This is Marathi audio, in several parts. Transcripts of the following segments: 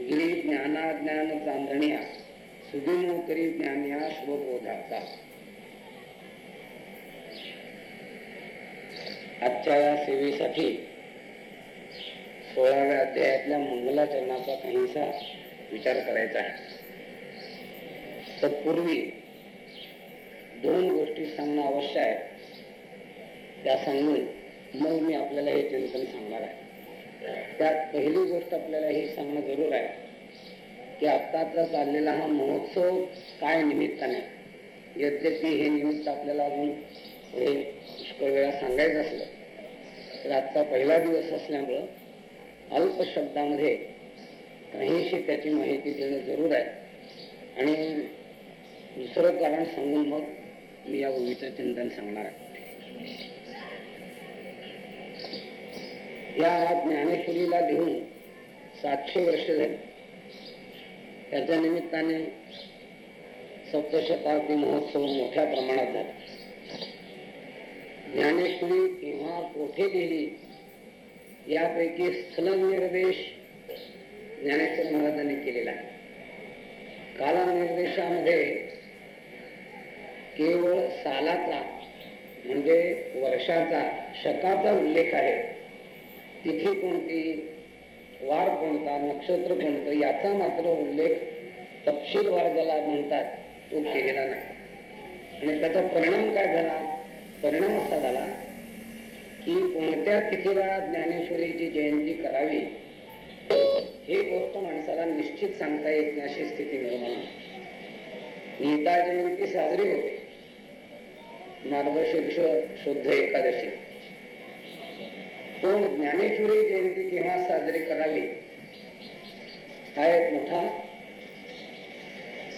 गिरी ज्ञानाज्ञान चांदण्या सुदिनो करी ज्ञानिया आजच्या या सेवेसाठी सोळाव्या अध्यायातल्या मंगलाचरणाचा काहीसा विचार करायचा आहे. तत्पूर्वी दोन गोष्टी सांगणं आवश्यक आहे. त्या सांगून मग मी आपल्याला हे चिंतन सांगणार आहे. त्यात पहिली गोष्ट आपल्याला हे सांगणं जरूर आहे की आत्ताचा चाललेला हा महोत्सव काय निमित्ताने? यद्यपि हे निमित्त आपल्याला अजून हे पुष्कळ वेळा सांगायचं असलं तर आजचा पहिला दिवस असल्यामुळं अल्प शब्दामध्ये काहीशी त्याची माहिती देणं जरूर आहे. आणि दुसरं कारण सांगून मग मी या ओवीचं चिंतन सांगणार आहे. या ज्ञानेश्वरीला घेऊन सातशे वर्ष झाली. त्याच्या निमित्ताने सप्तशताब्दी महोत्सव मोठ्या प्रमाणात झाला. ज्ञानेश्वरी किंवा कोठे लिहिली यापैकी स्थलनिर्देश ज्ञानेश्वर महाराजांनी केलेला आहे. कालनिर्देशामध्ये केवळ सालाचा म्हणजे वर्षाचा शकाचा उल्लेख आहे. तिथी कोणती वार कोणता नक्षत्र कोणतं याचा मात्र उल्लेख तपशीलवार ज्याला म्हणतात तो केलेला नाही. आणि त्याचा परिणाम काय झाला? परिणाम असा झाला की कोणत्या तिथीला ज्ञानेश्वरीची जयंती करावी ही गोष्ट माणसाला निश्चित सांगता येत नाही अशी स्थिती निर्माण गीता जयंती साजरी होते. मार्गशीर्ष शुद्ध एकादशी. पण ज्ञानेश्वरी जयंती केव्हा साजरी करावी हा एक मोठा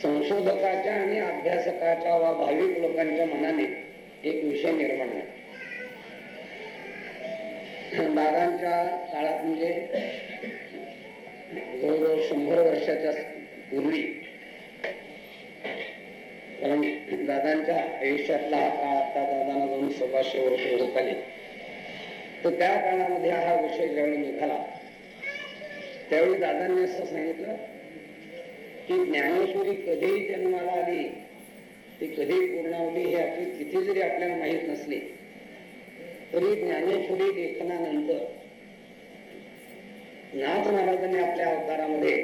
संशोधकाच्या आणि अभ्यासकाच्या वा भाविक लोकांच्या मनाने एक विषय निर्माण झाला दादांच्या काळात म्हणजे जवळजवळ शंभर वर्षाच्या पूर्वी कारण दादांच्या आयुष्यातला हा काळ आता दादांना जाऊन सव्वाशे वर्ष होत आले. तर त्या काळामध्ये हा विषय ज्यावेळी निघाला त्यावेळी दादांनी असं सांगितलं की ज्ञानेश्वरी कधीही जन्माला आली ती कधी पूर्णावली हे आपली किती जरी आपल्याला माहीत नसली तरी ज्ञानेश्वरी लेखनानंतर नाथ महाराजांनी आपल्या अवतारामध्ये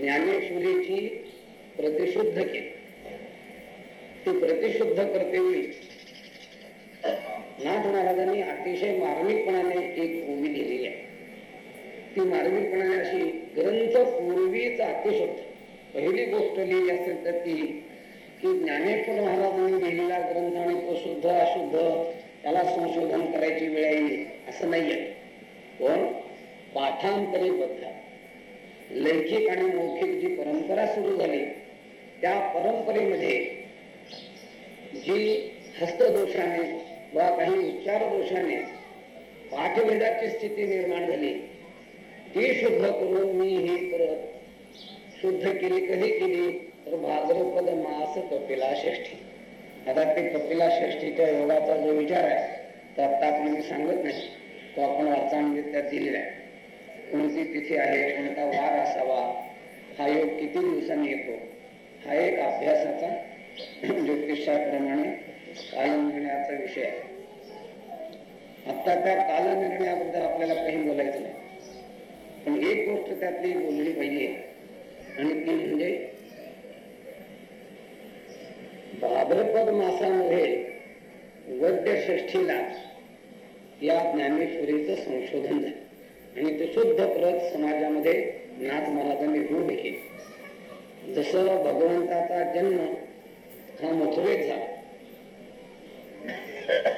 ज्ञानेश्वरीची प्रतिशुद्ध केली. ती प्रतिशुद्ध करतेवेळी नाथ महाराजांनी अतिशय मार्मिकपणाने एक ओवी लिहिलेली आहे. ती मार्मिकपणाने अशी ग्रंथ पूर्वीच अतिशुद्ध पहिली गोष्ट लिहिली असेल तर ती की ज्ञानेश्वर महाराजांनी लिहिलेला ग्रंथ आणि तो शुद्ध अशुद्ध त्याला संशोधन करायची वेळ येईल असं नाहीये. पण पाठांतरी पाठांतरीबद्ध लैखिक आणि मौखिक जी परंपरा सुरू झाली त्या परंपरेमध्ये जी हस्तदोषाने वा काही उच्चार दोषाने पाठभेदाची स्थिती निर्माण झाली ती शुद्ध करून मी ही परत शुद्ध केली कधी केली? तर भाद्रपद मास कपिला षष्ठी आता ते कपिला षष्ठीच्या योगाचा जो विचार आहे तो आता आपण मी सांगत नाही. तो आपण वाचामध्ये दिलेला आहे. कोणती तिथी आहे कोणता वार असावा हा योग किती दिवसांनी येतो? हा एक अभ्यासाचा ज्योतिषाप्रमाणे कालनिर्णयाचा विषय आहे. आता त्या कालनिर्णयाबद्दल आपल्याला काही बोलायचं नाही. पण एक गोष्ट त्यातली बोलली पाहिजे. आणि ती म्हणजे भाद्रपद मासामध्ये वद्य षष्ठीला या ज्ञानेश्वरीचं संशोधन झालं. आणि ते शुद्ध प्रत समाजामध्ये नाथ महाराजांनी रूढ केले. जसं भगवंताचा जन्म हा मथुरेत झाला.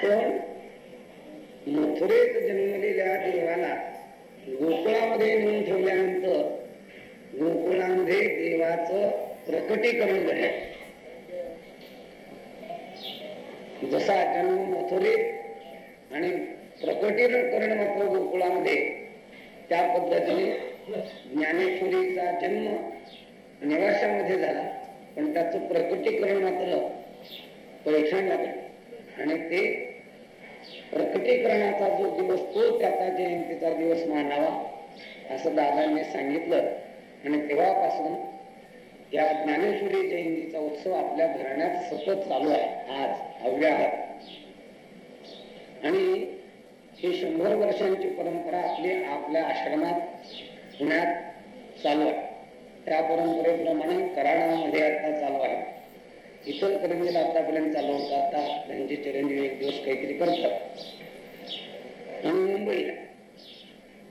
पण मथुरेत जन्मलेल्या देवाला गोकुळामध्ये नेऊन ठेवल्यानंतर गोकुळामध्ये देवाचं प्रकटीकरण झालं. जसा जन्म मथुरीत आणि प्रकटीकरण मात्र गोकुळामध्ये त्या पद्धतीने ज्ञानेश्वरीचा जन्म निवासामध्ये झाला. पण त्याचं प्रकटीकरण मात्र पैठणला आणि ते प्रकटीकरणाचा जो दिवस तो त्याचा जयंतीचा दिवस मानावा असं दादांनी सांगितलं. आणि तेव्हापासून या ज्ञानेश्वरी जयंतीचा उत्सव आपल्या घराण्यात सतत चालू आहे आज अव्याहत आणि ही शंभर वर्षांची परंपरा आपली आपल्या आश्रमात पुण्यात चालू आहे. त्या परंपरेप्रमाणे कराडामध्ये आता चालू आहे. इतर करंजीला आतापर्यंत चालू होतं आता त्यांचे चिरंजीव एक दिवस काहीतरी करतात. आणि मुंबईला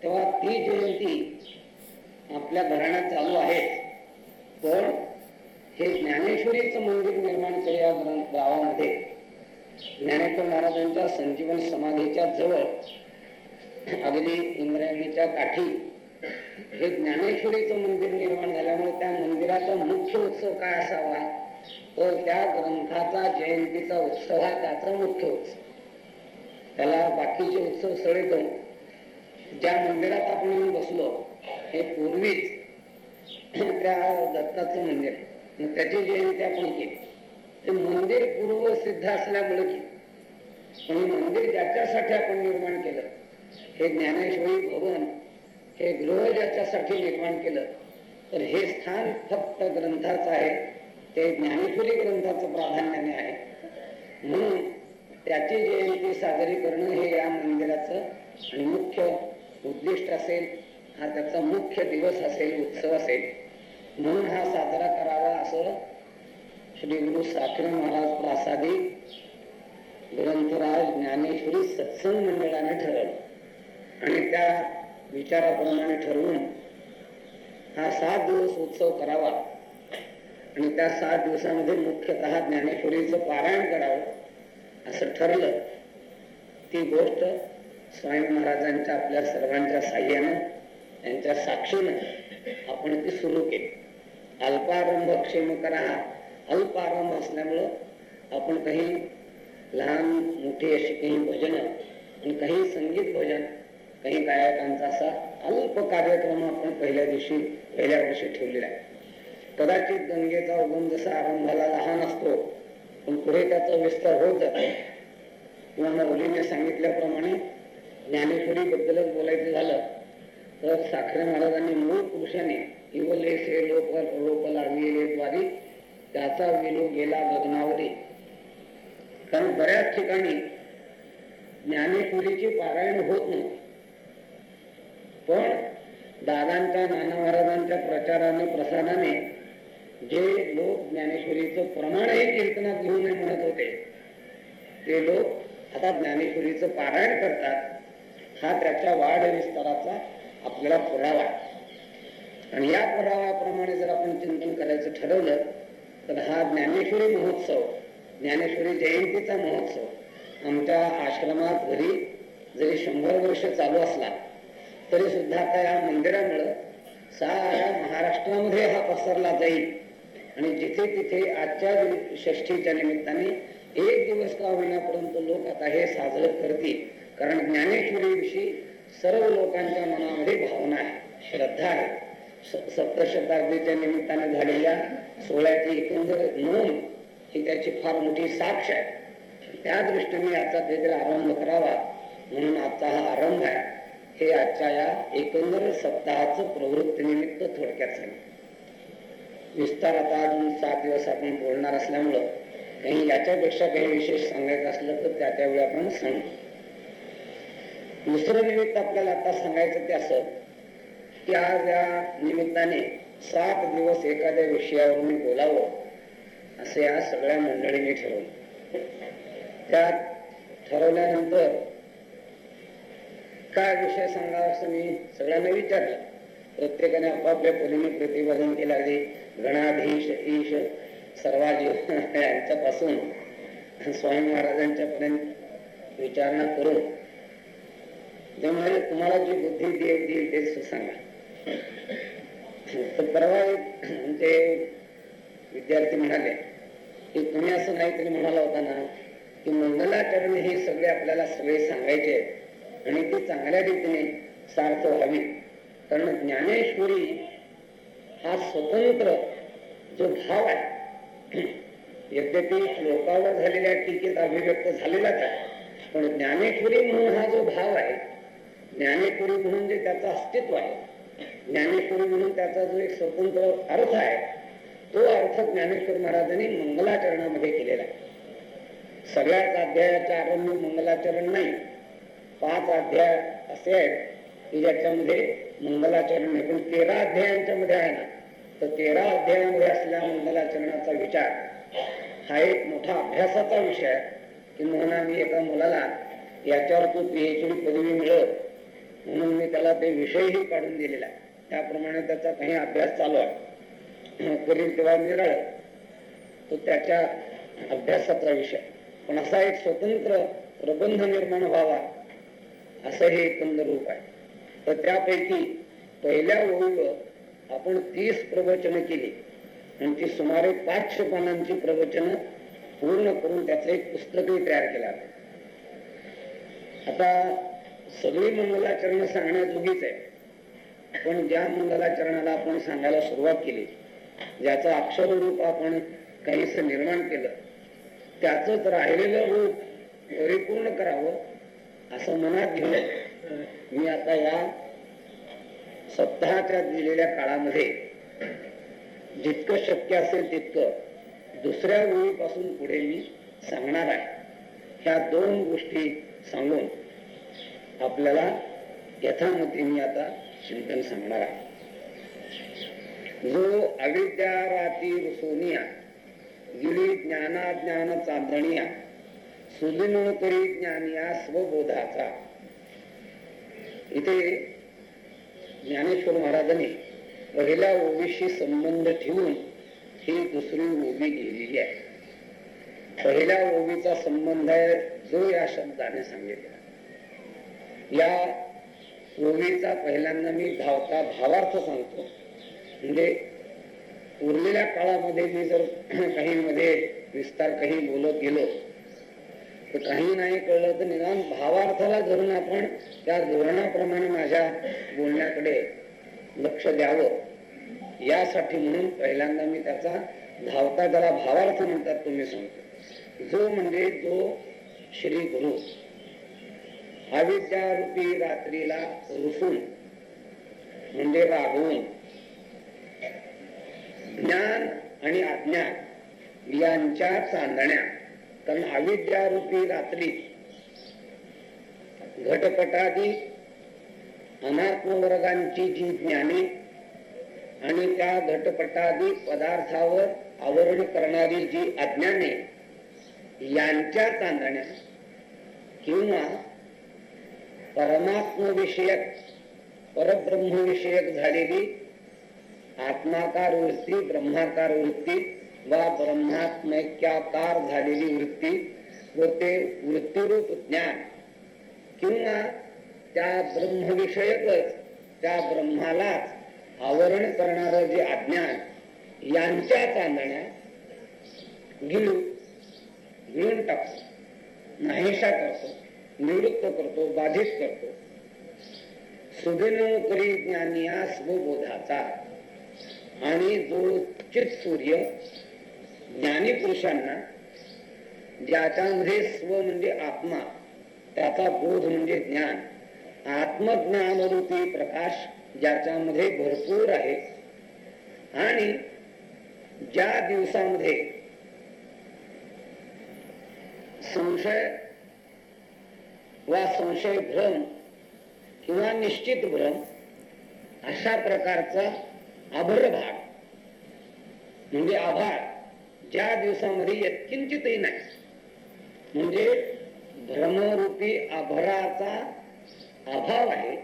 तेव्हा ती जयंती आपल्या घराण्यात चालू आहे पण हे ज्ञानेश्वरीचं मंदिर निर्माण केले या गावामध्ये ज्ञानेश्वर महाराजांच्या संजीवन समाधीच्या जवळ अगदी इंद्रायणीच्या काठी हे ज्ञानेश्वरीचं मंदिर निर्माण झाल्यामुळे त्या मंदिराचा मुख्य उत्सव काय असावा? तर त्या ग्रंथाचा जयंतीचा उत्सव हा त्याचा मुख्य उत्सव. त्याला बाकीचे उत्सव सगळे ज्या मंदिरात आपण बसलो हे पूर्वीच त्या दत्ताचं मंदिर. त्याची जयंती आपण केली. ते मंदिर पूर्व सिद्ध असल्यामुळे की पण मंदिर ज्याच्यासाठी आपण निर्माण केलं हे ज्ञानेश्वरी भवन हे गृह ज्याच्यासाठी निर्माण केलं तर हे स्थान फक्त ग्रंथाचं आहे. ते ज्ञानेश्वरी ग्रंथाचं प्राधान्याने आहे. म्हणून त्याची जयंती साजरी करणं हे या मंदिराचं आणि मुख्य उद्दिष्ट असेल. हा त्याचा मुख्य दिवस असेल उत्सव असेल. म्हणून हा साजरा करावा असं श्री गुरु साखरे महाराज प्रासादी ग्रंथराज ज्ञानेश्वरी सत्संग मंडळाने ठरवलं. आणि त्या विचाराप्रमाणे ठरवून हा सात दिवस उत्सव करावा. आणि त्या सात दिवसामध्ये मुख्यतः ज्ञानेश्वरीचं पारायण करावं असं ठरलं. ती गोष्ट स्वामी महाराजांच्या आपल्या सर्वांच्या साह्यानं त्यांच्या साक्षीनं आपण ती सुरू केली. अल्पारंभ क्षेम करा. अल्पारंभ असल्यामुळं आपण काही लहान मोठी अशी काही भजन आणि काही संगीत भजन काही गायकांचा असा अल्प कार्यक्रम आपण पहिल्या दिवशी पहिल्या वर्षी ठेवलेला आहे. कदाचित गंगेचा उगम जसा आरंभाला लहान असतो पण पुढे त्याचा विस्तार होत जातो. किंवा मौलीने सांगितल्याप्रमाणे ज्ञानेश्वरी बद्दलच बोलायचं झालं तर साखरे महाराजांनी मूळ पुरुषाने इवले से लोक रोप लागलेले त्याचा विलो गेला गगनावरी कारण बऱ्याच ठिकाणी ज्ञानेश्वरीची पारायण होत नव्हती पण दादांच्या नाना महाराजांच्या प्रचाराने प्रसाराने जे लोक ज्ञानेश्वरीचं प्रमाणही कीर्तनात घेऊन म्हणत होते ते लोक आता ज्ञानेश्वरीचं पारायण करतात. हा त्याच्या वाढ विस्ताराचा आपल्याला पुरावा. आणि या पुराव्याप्रमाणे जर आपण चिंतन करायचं ठरवलं तर हा ज्ञानेश्वरी महोत्सव ज्ञानेश्वरी जयंतीचा महोत्सव आमच्या आश्रमात घरी जरी शंभर वर्ष चालू असला तरी सुद्धा आता या मंदिरामुळं साऱ्या महाराष्ट्रामध्ये हा पसरला जाईल. आणि जिथे तिथे आजच्या षष्ठीच्या निमित्ताने एक दिवस का होईना लोक आता हे साजरं करतील. कारण ज्ञानेश्वरीविषयी सर्व लोकांच्या मनामध्ये भावना आहे श्रद्धा आहे. सप्तशताब्दीच्या निमित्ताने झालेल्या सोहळ्याची एकंदर नोंद ही त्याची फार मोठी साक्ष आहे. त्या दृष्टीने याचा काहीतरी आरंभ करावा म्हणून आजचा हा आरंभ आहे. हे आजच्या या एकंदर सप्ताहाचं प्रवृत्तीनिमित्त थोडक्यात सांग. विस्तार आता अजून सात दिवस आपण बोलणार असल्यामुळं काही याच्यापेक्षा काही विशेष सांगायचं असलं तर त्या त्यावेळी आपण सांगू. दुसरं निमित्त आपल्याला आता सांगायचं ते असं की आज या निमित्ताने सात दिवस एखाद्या विषयावर मी बोलावं असं या सगळ्या मंडळींनी ठरवलं. त्यात ठरवल्यानंतर काय विषय सांगावा असं मी सगळ्यांना विचारलं. प्रत्येकाने आपापल्या परीने प्रतिपादन केलं अगदी गणाधीश ईश सर्वाजी यांच्यापासून स्वामी महाराजांच्या पर्यंत विचारणा करून त्यामुळे तुम्हाला जी बुद्धी देव देईल ते सांगा. तर परवा आमचे विद्यार्थी म्हणाले की तुम्ही असं नाहीतरी म्हणाला होता ना की मंगलाचरण हे सगळे आपल्याला सगळे सांगायचे आणि ते चांगल्या रीतीने सार्थ व्हावी. कारण ज्ञानेश्वरी हा स्वतंत्र जो भाव आहे यद्यपि श्लोकावर झालेल्या टीकेत अभिव्यक्त झालेलाच आहे पण ज्ञानेश्वरी म्हणून हा जो भाव आहे ज्ञानेश्वरी म्हणून जे त्याचं अस्तित्व आहे ज्ञानेश्वरी म्हणून त्याचा जो एक स्वतंत्र अर्थ आहे तो अर्थ ज्ञानेश्वर महाराजांनी मंगलाचरणामध्ये केलेला आहे. सगळ्याच अध्यायाचा आरंभ मंगलाचरण नाही पाच अध्याय असे आहेत की ज्याच्यामध्ये मंगलाचरण नाही. पण तेरा अध्यायांच्या मध्ये आहे ना तर तेरा अध्यायामध्ये असलेल्या मंगलाचरणाचा विचार हा एक मोठा अभ्यासाचा विषय आहे. की म्हणून मी एका मुलाला याच्यावर तू पीएचडी पदवी मिळत म्हणून मी त्याला ते विषयही काढून दिलेला आहे. त्याप्रमाणे त्याचा काही अभ्यास चालू आहे. करील तेव्हा निरळ तो त्याच्या अभ्यासाचा विषय पण असा एक स्वतंत्र प्रबंध निर्माण व्हावा असं हे एकंदर रूप आहे. तर त्यापैकी पहिल्या ओळीवर आपण तीस प्रवचन केली. आणि ती सुमारे पाचशे पानांची प्रवचन पूर्ण करून त्याचं एक पुस्तकही तयार केलं आता सगळी मंगलाचरण सांगण्याजोगीच आहे. पण ज्या मंगलाचरणाला आपण सांगायला सुरुवात केली ज्याचं अक्षर रूप आपण काहीस निर्माण केलं त्याच राहिलेलं रूप परिपूर्ण करावं असं मनात घेऊन मी आता या सप्ताहाच्या दिलेल्या काळामध्ये जितकं शक्य असेल तितकं दुसऱ्या वेळीपासून पुढे मी सांगणार आहे. ह्या दोन गोष्टी सांगून आपल्याला यथामती मी आता चिंतन सांगणार आहे. जो अविद्या राती सोनिया गिळी ज्ञानाज्ञान चांदणिया सुदिन करी ज्ञानिया स्वबोधाचा. इथे ज्ञानेश्वर महाराजांनी पहिल्या ओबीशी संबंध ठेवून ही दुसरी ओबी गेलेली आहे. पहिल्या ओबीचा संबंध आहे जो या शब्दाने सांगितला. या ओबीचा पहिल्यांदा मी धावता भावार्थ सांगतो. म्हणजे उरलेल्या काळामध्ये मी जर काही मध्ये विस्तार काही बोलत गेलो तर काही नाही कळलं तर निदान भावार्थाला धरून आपण त्या धोरणाप्रमाणे माझ्या बोलण्याकडे लक्ष द्यावं. यासाठी म्हणून पहिल्यांदा मी त्याचा धावता त्याला भावार्थ म्हणतात तुम्ही सांगतो. जो म्हणजे जो श्री गुरु. अविद्यारूपी रात्रीला रुसून म्हणजे रागवून ज्ञान आणि अज्ञान यांच्या चांदण्या कारण अविद्यारूपी रात्री घटपटादी अनात्म वर्गांची जी ज्ञाने आणि त्या घटपटादी पदार्थावर आवरण करणारी जी अज्ञाने यांच्या चांदण्या किंवा परमात्मविषयक परब्रह्मविषयक झालेली आत्माकार वृत्ती ब्रह्माकार वृत्ती वा ब्रह्मात्मैक्याकार झालेली वृत्ती व ते वृत्तीरूप ज्ञान. किंवा त्या ब्रह्मविषयकच त्या ब्रह्मालाच आवरण करणार जे अज्ञान यांच्या चांदण्या गिळून गिळून टाकतो. नाहीशा करतो. निवृत्त करतो बाधित करतो. सुदिन करी ज्ञानी स्वबोधाचा. आणि जो चित सूर्य ज्ञानी पुरुषांना ज्याच्यामध्ये स्व म्हणजे आत्मा त्याचा बोध म्हणजे ज्ञान आत्मज्ञानरूपी प्रकाश ज्याच्यामध्ये भरपूर आहे. आणि ज्या दिवसामध्ये संशय वा संशय भ्रम किंवा निश्चित भ्रम अशा प्रकारचा आभरभाग म्हणजे आभार ज्या दिवसामध्ये यत्किंचितही नाही. म्हणजे भ्रमरूपी आभराचा अभाव आहे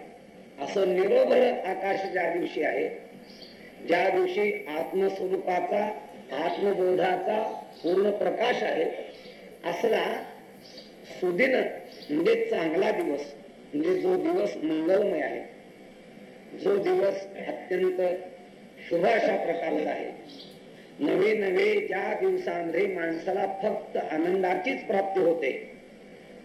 असं निरोभर आकाश ज्या दिवशी आहे ज्या दिवशी आत्मस्वरूपाचा आत्मबोधाचा पूर्ण प्रकाश आहे असला सुदिन म्हणजे चांगला दिवस म्हणजे जो दिवस मंगलमय आहे. जो दिवस अत्यंत शुभ अशा प्रकारचा आहे. नवे नवे ज्या दिवसांमध्ये माणसाला फक्त आनंदाचीच प्राप्ती होते.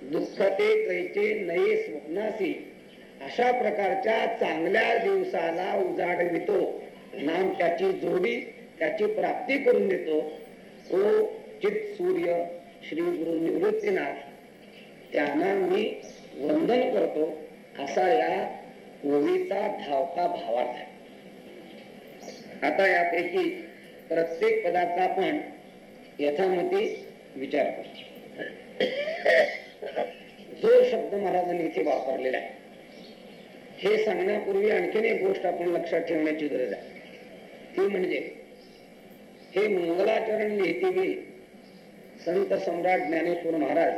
दुःखते कैचे नये स्वप्नासी अशा प्रकारच्या चांगल्या दिवसाला उजाडवितो. नाम त्याची जोडी त्याची प्राप्ती करून देतो. तो चित सूर्य श्री गुरु निवृत्तीनाथ त्यांना मी वंदन करतो असा या ओवीचा धावता भावार्थ आहे. आता यापैकी प्रत्येक पदाचा आपण यथामती विचार करतो. जो शब्द महाराजांनी इथे वापरलेला आहे हे सांगण्यापूर्वी आणखीन एक गोष्ट आपण लक्षात ठेवण्याची गरज आहे. ती म्हणजे हे मंगलाचरण लिहिते संत सम्राट ज्ञानेश्वर महाराज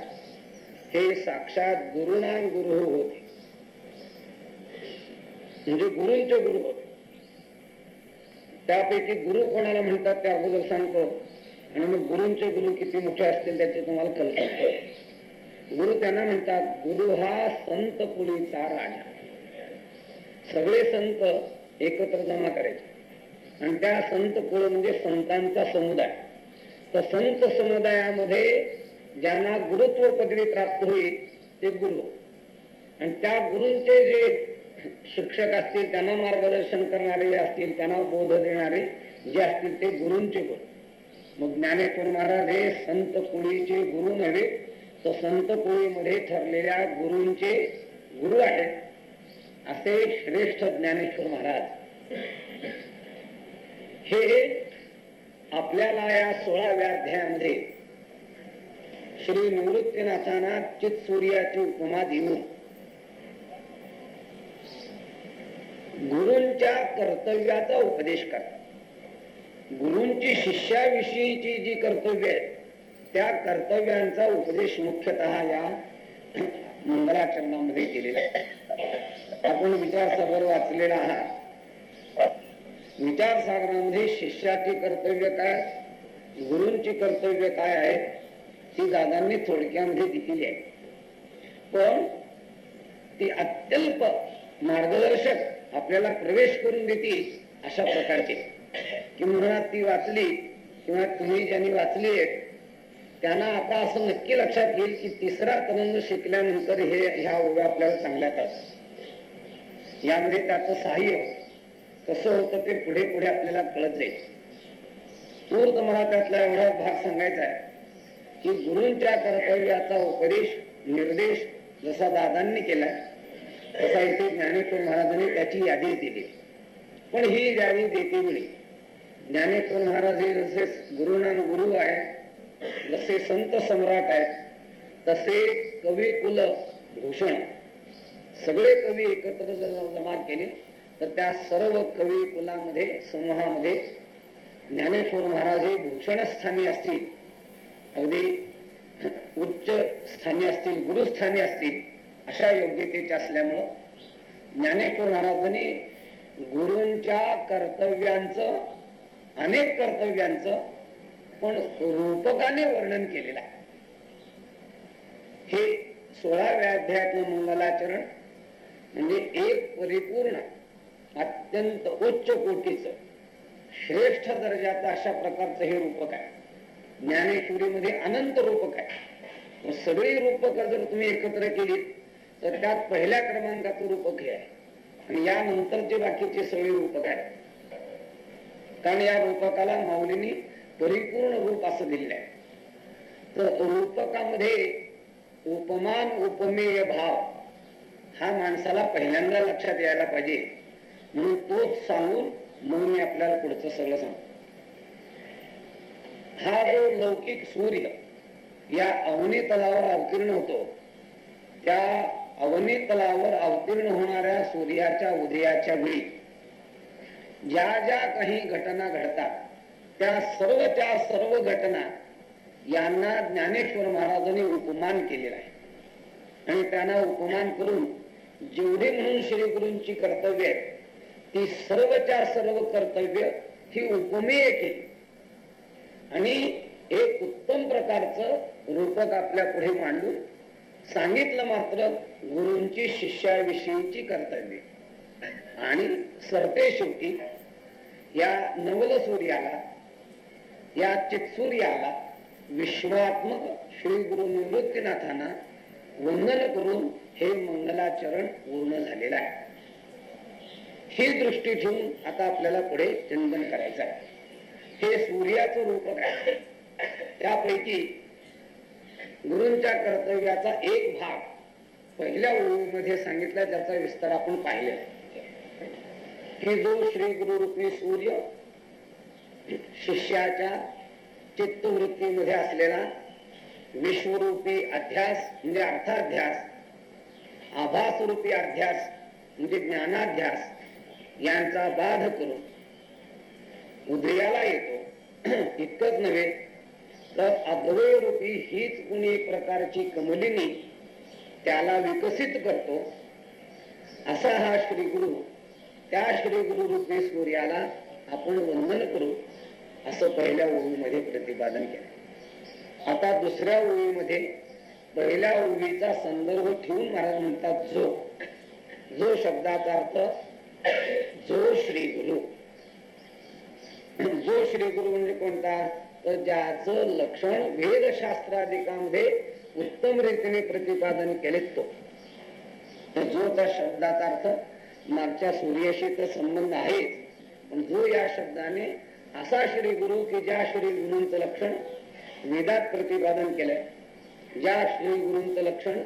हे साक्षात गुरुनाम गुरु होते. म्हणजे गुरुंचे गुरु होते. त्यापैकी गुरु कोणाला म्हणतात त्या अगोदर सांगतो. आणि मग गुरुंचे गुरु किती मोठे असतील त्याची तुम्हाला कल्पना गुरु त्यांना म्हणतात गुरु हा संत पुढीचा राजा. सगळे संत एकत्र जमा करायचे. आणि त्या संत कुळ म्हणजे संतांचा समुदाय. तर संत समुदायामध्ये ज्यांना गुरुत्व पदवी प्राप्त होईल ते गुरु. आणि त्या गुरुंचे जे शिक्षक असतील त्यांना मार्गदर्शन करणारे असतील त्यांना बोध देणारे जे असतील ते गुरूंचे गुरु. मग ज्ञानेश्वर महाराज हे संत कुळीचे गुरु नव्हे तर संत कुळीमध्ये ठरलेल्या गुरूंचे गुरु आहेत. असे श्रेष्ठ ज्ञानेश्वर महाराज. हे आपल्याला या सोळाव्या अध्यायामध्ये श्री निवृत्तीनाथांना चित सूर्याची उपमा देऊन गुरूंच्या कर्तव्याचा उपदेश करतात गुरूंची शिष्याविषयीची जी कर्तव्य आहेत त्या कर्तव्यांचा उपदेश मुख्यतः या मंगलाचरणामध्ये केलेला आहे. आपण विचार सागर वाचलेला आहात विचारसागरामध्ये शिष्याची कर्तव्य काय गुरूंची कर्तव्य काय आहेत ही ती दादांनी थोडक्यामध्ये दिलेली आहे. पण ती अत्यल्प मार्गदर्शक आपल्याला प्रवेश करून देतील अशा प्रकारचे. किंवा ती वाचली किंवा तुम्ही ज्यांनी वाचली आहे त्यांना आता असं नक्की लक्षात येईल की तिसरा तरंग शिकल्यानंतर हे ह्या ओव्या आपल्याला चांगल्या कळतात यामध्ये त्याचं सहाय्य कसं होतं ते पुढे पुढे आपल्याला कळत जाईल. तूर्त मला त्यातला एवढा भाग सांगायचा आहे. की गुरूंच्या कर्तव्याचा उपदेश निर्देश जसा दादांनी केला तसा इथे ज्ञानेश्वर महाराजांनी त्याची यादी दिली. पण ही यादी देते वेळी ज्ञानेश्वर महाराज हे जसे गुरुनान गुरु आहे जसे संत सम्राट आहेत तसे कवी कुल भूषण सगळे कवी एकत्र जर जमा केले तर त्या सर्व कवी कुलामध्ये समूहामध्ये ज्ञानेश्वर महाराज हे भूषण स्थानी असतील. अगदी उच्च स्थानी असतील गुरुस्थानी असतील अशा योग्यतेचे असल्यामुळं ज्ञानेश्वर महाराजांनी गुरूंच्या कर्तव्यांचं अनेक कर्तव्यांचं पण रूपकाने वर्णन केलेलं आहे. हे सोळाव्या अध्यायातलं मंगलाचरण म्हणजे एक परिपूर्ण अत्यंत उच्च कोटीचं श्रेष्ठ दर्जाचं अशा प्रकारचं हे रूपक आहे. ज्ञानेश्वरीमध्ये अनंत रूपक आहे. सगळी रूपक जर तुम्ही एकत्र केली तर त्यात पहिल्या क्रमांकाचं रूपक हे आहे. आणि यानंतरचे बाकीचे सगळे रूपक आहेत. कारण या रूपकाला माऊलीने परिपूर्ण रूप असं दिलेलं आहे. तर रूपकामध्ये उपमान उपमेय भाव हा माणसाला पहिल्यांदा लक्षात यायला पाहिजे. म्हणून तोच सांगून मग मी आपल्याला पुढचं सगळं सांगतो. हा जो लौकिक सूर्य या अवनी तलावर अवतीर्ण होतो. त्या अवनी तलावर अवतीर्ण होणाऱ्या सूर्याच्या उदयाच्या वेळी ज्या ज्या काही घटना घडतात त्या सर्वच्या सर्व घटना यांना ज्ञानेश्वर महाराजांनी उपमान केलेला आहे. आणि त्यांना उपमान करून जेवढे म्हणून श्री गुरूंची कर्तव्य आहेत ती सर्वच्या सर्व कर्तव्य ही उपमेय केली. आणि एक उत्तम प्रकारचं रूपक आपल्या पुढे मांडून सांगितलं मात्र गुरूंची शिष्याविषयीची कर्तव्य. आणि सरते शेवटी या नवल सूर्याला या चित्सूर्याला विश्वात्मक श्री गुरु निवृत्तीनाथांना वंदन करून हे मंगलाचरण पूर्ण झालेलं आहे. ही दृष्टी ठेवून आता आपल्याला पुढे चिंतन करायचं आहे. हे सूर्याचं रूपक आहे. त्यापैकी गुरूंच्या कर्तव्याचा एक भाग पहिल्या ओळीमध्ये सांगितला ज्याचा विस्तार आपण पाहिले की जो श्री गुरु रूपी सूर्य शिष्याच्या चित्तवृत्तीमध्ये असलेला विश्वरूपी अध्यास म्हणजे अर्थाध्यास आभासरूपी अध्यास म्हणजे ज्ञानाध्यास यांचा बाध करून उदयाला येतो. इतकंच नव्हे तर अद्वय रूपी हीच कुणी प्रकारची कमलिनी त्याला विकसित करतो. असा हा श्री गुरु त्या श्री गुरु रूपी सूर्याला आपण वंदन करू असं पहिल्या ओळीमध्ये प्रतिपादन केलं. आता दुसऱ्या ओळीमध्ये पहिल्या ओळीचा संदर्भ ठेवून महाराज म्हणतात जो. जो शब्दाचा अर्थ जो श्री गुरु जो श्री गुरु म्हणजे कोणता तर ज्याचं लक्षण वेदशास्त्राधिकामध्ये उत्तम रीतीने प्रतिपादन केले तो. जो त्या शब्दाचा अर्थ मागच्या सूर्याशी तर संबंध आहे पण जो या शब्दाने असा श्री गुरु की ज्या श्री गुरूंचं लक्षण वेदात प्रतिपादन केलंय ज्या श्री गुरूंचं लक्षण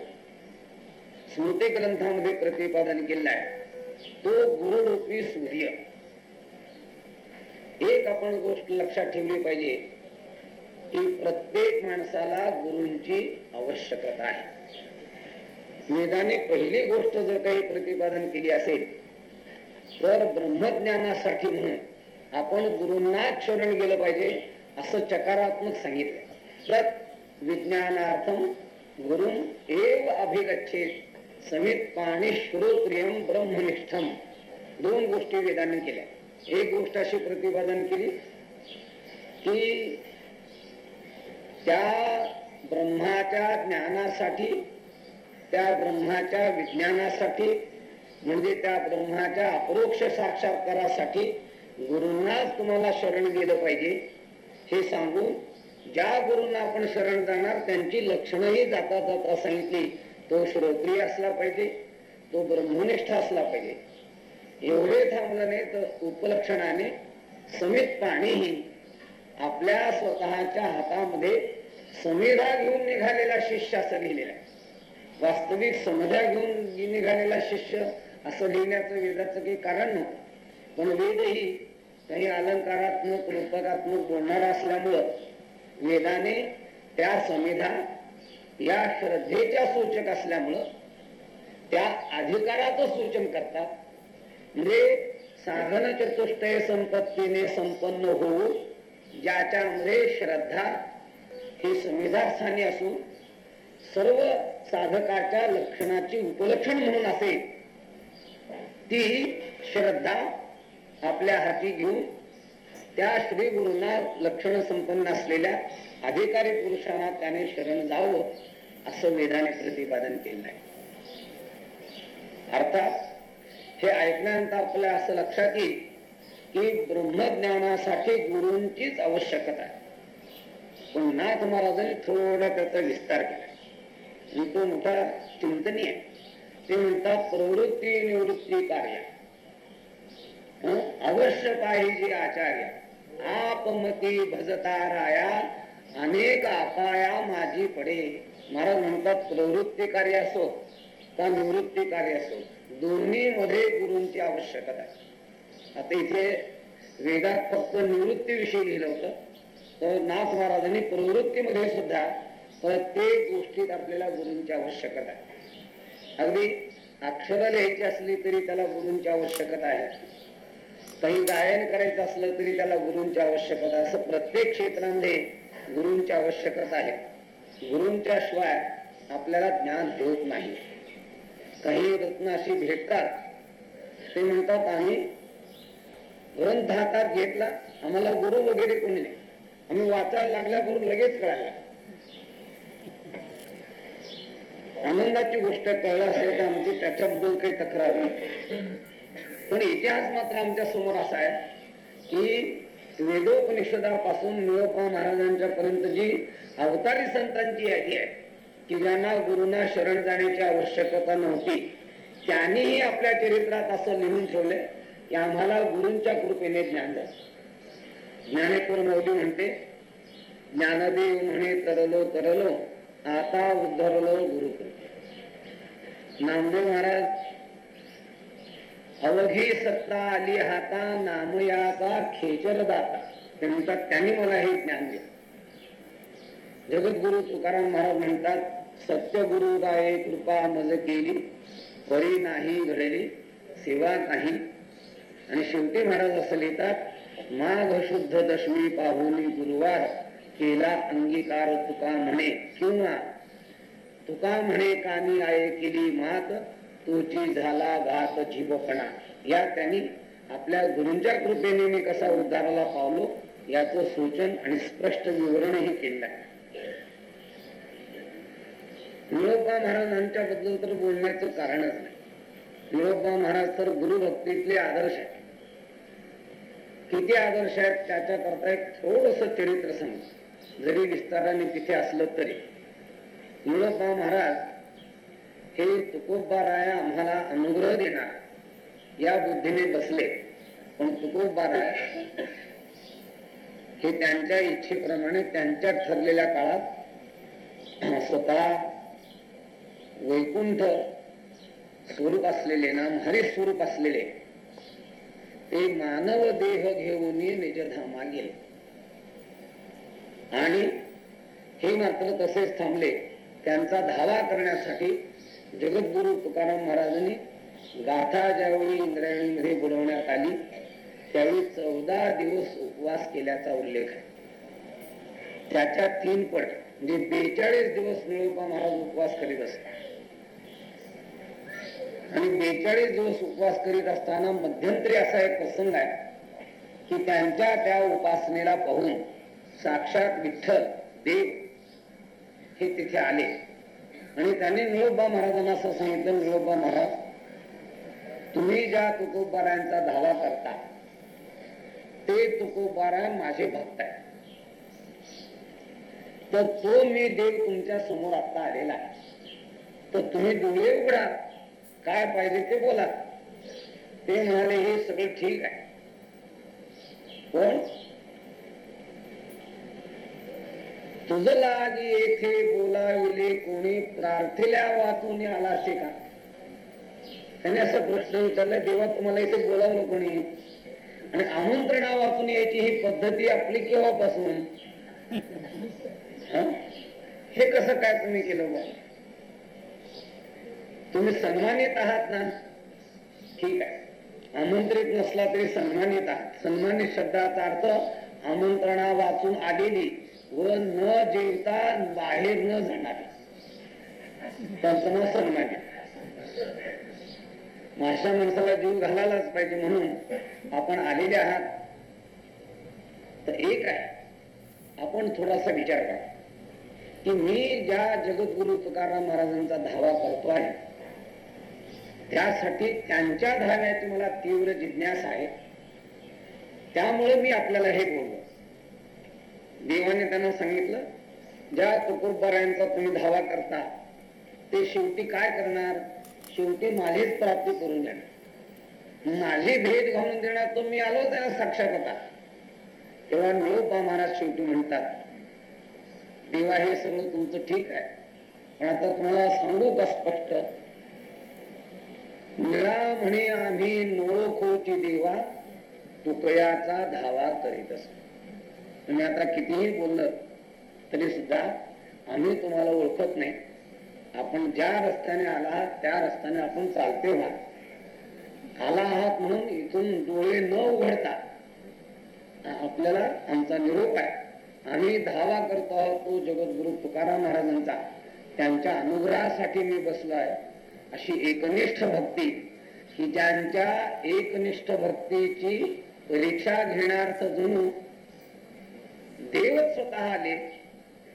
स्मृती ग्रंथामध्ये प्रतिपादन केलं आहे तो गुरुरूपी सूर्य. एक आपण गोष्ट लक्षात ठेवली पाहिजे की प्रत्येक माणसाला गुरूंची आवश्यकता आहे. वेदाने पहिली गोष्ट जर काही प्रतिपादन केली असेल तर ब्रह्मज्ञानासाठी म्हणून आपण गुरूंना शरण गेलं पाहिजे असं चकारात्मक सांगितलं. तर विज्ञानार्थम गुरु एव अभिगच्छेत समित पाणी श्रोत्रियम ब्रह्मनिष्ठम दोन गोष्टी वेदाने केल्या. एक गोष्ट अशी प्रतिपादन केली की त्या ब्रह्माच्या ज्ञानासाठी त्या ब्रह्माच्या विज्ञानासाठी म्हणजे त्या ब्रह्माच्या अपरोक्ष साक्षात्कारासाठी गुरूंनाच तुम्हाला शरण गेलं पाहिजे. हे सांगून ज्या गुरूंना आपण शरण जाणार त्यांची लक्षणंही जाता जाता सांगितली. तो श्रोत्रिय असला पाहिजे तो ब्रह्मनिष्ठ असला पाहिजे. एवढे थांबलं नाही तर उपलक्षणाने समित पाणीही आपल्या स्वतःच्या हातामध्ये संविधा घेऊन निघालेला शिष्य असं लिहिलेला आहे. वास्तविक समजा घेऊन निघालेला शिष्य असं लिहिण्याचं वेदाचं काही कारण नव्हतं. पण वेदही काही अलंकारात्मक रूपकात्मक बोलणारा असल्यामुळं वेदाने त्या समिधा या श्रद्धेच्या सूचक असल्यामुळं त्या अधिकाराचं सूचन करतात. म्हणजे साधन चतुष्टय संपत्तीने संपन्न होऊ ज्याच्यामध्ये श्रद्धा ही संविधास्थानी असून सर्व साधकाच्या लक्षणाची उपलक्षण म्हणून असेल ती श्रद्धा आपल्या हाती घेऊन त्या श्री गुरुंना लक्षण संपन्न असलेल्या अधिकारी पुरुषांना त्याने शरण जावं असं वेदाने प्रतिपादन केलं आहे अर्थात हे ऐकल्यानंतर आपल्या असं लक्षात येईल की ब्रह्मज्ञानासाठी गुरूंचीच आवश्यकता आहे. पुन्हा महाराजांनी थोडा त्याचा विस्तार केला. आणि तो मोठा चिंतनीय आहे. ते म्हणतात प्रवृत्ती निवृत्ती कार्य. अवश्य पाहिजे आचार्य. आपमती भजता राया अनेक अपाया माझी पडे. महाराज म्हणतात प्रवृत्ती कार्य असो का निवृत्ती कार्य असो? दोन्ही मध्ये गुरुंची आवश्यकता आहे. आता इथे वेदात फक्त निवृत्तीविषयी लिहिलं होतं. तर नाथ महाराजांनी प्रवृत्तीमध्ये सुद्धा प्रत्येक गोष्टीत आपल्याला गुरूंची आवश्यकता आहे. अगदी अक्षर लिहायची असली तरी त्याला गुरूंची आवश्यकता आहे. काही गायन करायचं असलं तरी त्याला गुरूंची आवश्यकता असं प्रत्येक क्षेत्रामध्ये गुरूंची आवश्यकता आहे. गुरूंच्या शिवाय आपल्याला ज्ञान होत नाही. काही रत्न अशी भेटतात. ते म्हणतात आम्ही ग्रंथ हातात घेतला. आम्हाला गुरु वगैरे कोणी नाही. आम्ही वाचायला लागल्याबरोबर लगेच कळायला आनंदाची गोष्ट कळलं असेल तर आमची त्याच्याबद्दल काही तक्रार नाही. पण इतिहास मात्र आमच्यासमोर असा आहे की वेदोपनिषदापासून निळोपा महाराजांच्या पर्यंत जी अवतारी संतांची यादी आहे की ज्यांना गुरुना शरण जाण्याची आवश्यकता नव्हती. त्यांनीही आपल्या चरित्रात असं लिहून ठेवलंय की आम्हाला गुरूंच्या कृपेने ज्ञान झालं ज्ञानेश्वर मौली म्हणते ज्ञानदेव म्हणे तरलो तरलो आता उद्धरलो गुरु नामदेव महाराज अवघी सत्ता आली हाता नामयाचा खेचर दाता ते म्हणतात त्यांनी मला हे ज्ञान दिलं. जगद्गुरु तुकाराम महाराज म्हणतात सत्य गुरु गाये कृपा मज केली परी नाही घडली सेवा नाही. आणि शेवटी महाराज असं लिहितात माघ शुद्ध दशमी पाहुली गुरुवार केला अंगीकार तुका म्हणे. किंवा तुका म्हणे कानी आये केली मात तुझी झाला घात जीवपणा या त्यांनी आपल्या गुरूंच्या कृपेने मी कसा उद्धाराला पावलो याचं सूचन आणि स्पष्ट विवरणही केलं आहे. निळोबा महाराजांच्या बद्दल तर बोलण्याचं कारणच नाही. निळोबा महाराज तर गुरुभक्तीतले आदर्श आहेत. किती आदर्श आहेत त्याच्या करता एक थोडस चरित्र सांग जरी विस्ताराने तिथे असलं तरी. निळोबा महाराज हे तुकोबाराय आम्हाला अनुग्रह देणार. या बुद्धीने बसले. पण तुकोबाराय हे त्यांच्या इच्छेप्रमाणे त्यांच्या ठरलेल्या काळात स्वतः वैकुंठ स्वरूप असलेले नाम हरी स्वरूप असलेले ते मानव देह घेऊन निजधामा गेले आणि हे मात्र तसेच थांबले. त्यांचा धावा करण्यासाठी जगद्गुरु तुकाराम महाराजांनी गाथा ज्यावेळी इंद्रायणीमध्ये बोलवण्यात आली त्यावेळी चौदा दिवस उपवास केल्याचा उल्लेख आहे. त्याच्या तीन पट म्हणजे बेचाळीस दिवस निळोबा महाराज उपवास करीत असतात. आणि बेचाळीस दिवस उपवास करीत असताना मध्यंतरी असा एक प्रसंग आहे की त्यांच्या त्या उपासनेला पाहून साक्षात विठ्ठल देव हे तिथे आले. आणि त्यांनी निळोबा महाराजांना असं सांगितलं निळोबा महाराज तुम्ही ज्या तुकोबारायांचा धावा करता ते तुकोबारायण माझे भक्त आहे तर तो मी देव तुमच्यासमोर आता आलेला आहे. तर तुम्ही डोळे उघडा. काय पाहिजे ते बोला. ते म्हणाले हे सगळं ठीक आहे. पण तुझ लाग येथे बोलाविले कोणी? प्रार्थील्या वाचून आला असे का? त्याने असा प्रश्न विचारला देवा तुम्हाला इथे बोलावलं कोणी? आणि आमंत्रणा वाचून यायची ही पद्धती आपली केव्हापासून? हे? कसं काय तुम्ही केलं बा तुम्ही सन्मानित आहात ना? ठीक आहे. आमंत्रित नसला तरी सन्मानित आहात. सन्मानित शब्दाचा अर्थ आमंत्रणा वाचून आलेली व न जेवता बाहेर न जाणारी. त्यांचं सन्मानित. अशा माणसाला जीव घालायलाच पाहिजे म्हणून आपण आलेले आहात. तर एक आहे. आपण थोडासा विचार करा की मी ज्या जगद्गुरु तुकाराम महाराजांचा धावा करतो आहे त्यासाठी त्यांच्या धाव्याची मला तीव्र जिज्ञास आहे. त्यामुळे मी आपल्याला हे बोललो. देवाने त्यांना सांगितलं ज्या तुकोबारायांचा तुम्ही धावा करता ते शेवटी काय करणार? शेवटी माझीच प्राप्ती करून देणार. माझी भेट घालून देणार तो मी आलो त्याला साक्षात होता. तेव्हा निरोपा महाराज शेवटी म्हणतात देवा हे सगळं तुमचं ठीक आहे. पण आता तुम्हाला सांगू का स्पष्ट? मला म्हणे आम्ही नोळखोची देवा तुकयाचा धावा करीत असतो. तुम्ही आता कितीही बोललं तरी सुद्धा आम्ही तुम्हाला ओळखत नाही. आपण ज्या रस्त्याने आला आहात त्या रस्त्याने आपण चालते व्हा. आला आहात म्हणून इथून डोळे न उघडता आपल्याला आमचा निरोप आहे. आम्ही धावा करतो आहोत तो जगद्गुरु तुकाराम महाराजांचा. त्यांच्या अनुग्रहासाठी मी बसलो आहे. अशी एकनिष्ठ भक्ती. की ज्यांच्या एकनिष्ठ भक्तीची परीक्षा घेणार जणू देवच स्वतः आले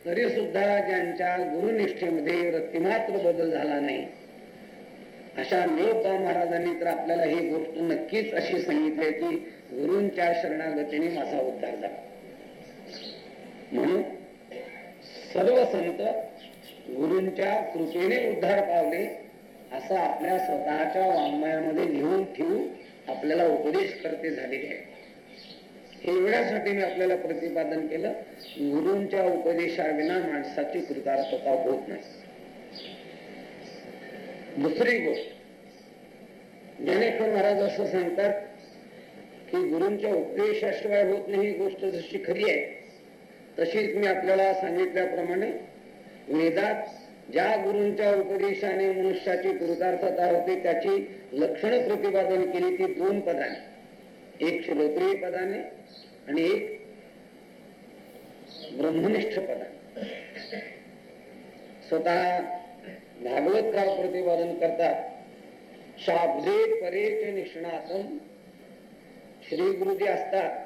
तरी सुद्धा ज्यांच्या गुरुनिष्ठेमध्ये रत्तिमात्र बदल झाला नाही. अशा लोक महाराजांनी तर आपल्याला ही गोष्ट नक्कीच अशी सांगितली की गुरूंच्या शरणागतीने माझा उद्धार झाला. म्हणून सर्व संत गुरूंच्या कृपेने उद्धार पावले. असं आपल्या स्वतःच्या वाङ्मयामध्ये लिहून ठेवून आपल्याला उपदेश करते झालेले आहे. एवढ्यासाठी मी आपल्याला प्रतिपादन केलं गुरूंच्या उपदेशाविना माणसाची कृतार्थता होत नाही. दुसरी गोष्ट ज्ञानेश्वर महाराज असं सांगतात की गुरूंच्या उपदेशाशिवाय होत नाही ही गोष्ट जशी खरी आहे तशीच मी आपल्याला सांगितल्याप्रमाणे वेदात ज्या गुरूंच्या उपदेशाने मनुष्याची कृतार्थता होते त्याची लक्षण प्रतिपादन केली ती दोन पदाने. एक श्रोत्रिय पदाने आणि एक ब्रह्मनिष्ठ पदाने. स्वतः भागवतकार प्रतिपादन करतात शाब्दे परेच निष्णातम श्री गुरुजी असतात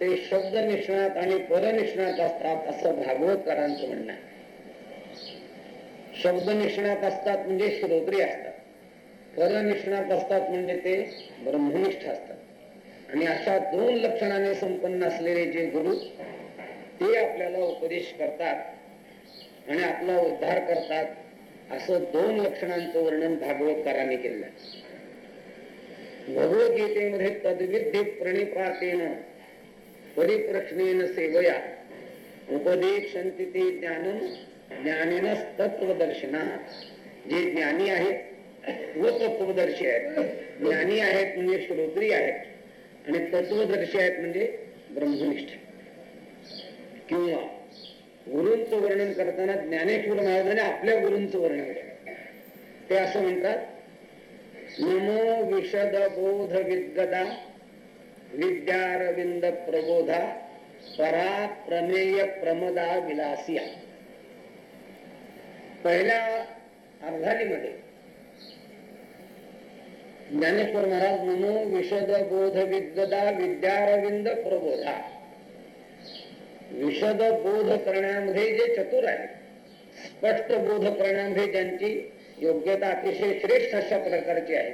ते शब्द निष्णात आणि परनिष्णात असतात असं भागवतकरांचं म्हणणं आहे. शब्द निष्णात असतात म्हणजे श्रोत्री असतात. परनिष्णात असतात म्हणजे ते ब्रह्मनिष्ठ असतात. आणि अशा दोन लक्षणाने संपन्न असलेले जे गुरु ते आपल्याला उपदेश करतात आणि आपला उद्धार करतात असं दोन लक्षणांचं वर्णन भागवतकाराने केलं भगवद्गीतेमध्ये तद्विद्धी प्रणिपातेन परिप्रश्नेन सेवया उपदेशंती ते ज्ञानम ज्ञानेन तत्वदर्शना. जे ज्ञानी आहेत व तत्वदर्शी आहेत. ज्ञानी आहेत म्हणजे श्रोत्री आहेत. आणि तत्वदर्शी आहेत म्हणजे ब्रह्मनिष्ठ. किंवा गुरूंचं वर्णन करताना ज्ञानेश्वर महाराजांनी आपल्या गुरूंचं वर्णन केलं. ते असं म्हणतात नमो विशद बोध विद्गदा विद्यारविंद प्रबोधा परा प्रमेय प्रमदा विलासिया. पहिल्या अर्धालीमध्ये. ज्ञानेश्वर महाराज नमो विशद बोध विद्वदा विद्यारविंद प्रबोधा. विशद बोध करण्यामध्ये जे चतुर आहे स्पष्ट बोध करण्यामध्ये ज्यांची योग्यता अतिशय श्रेष्ठ अशा प्रकारची आहे.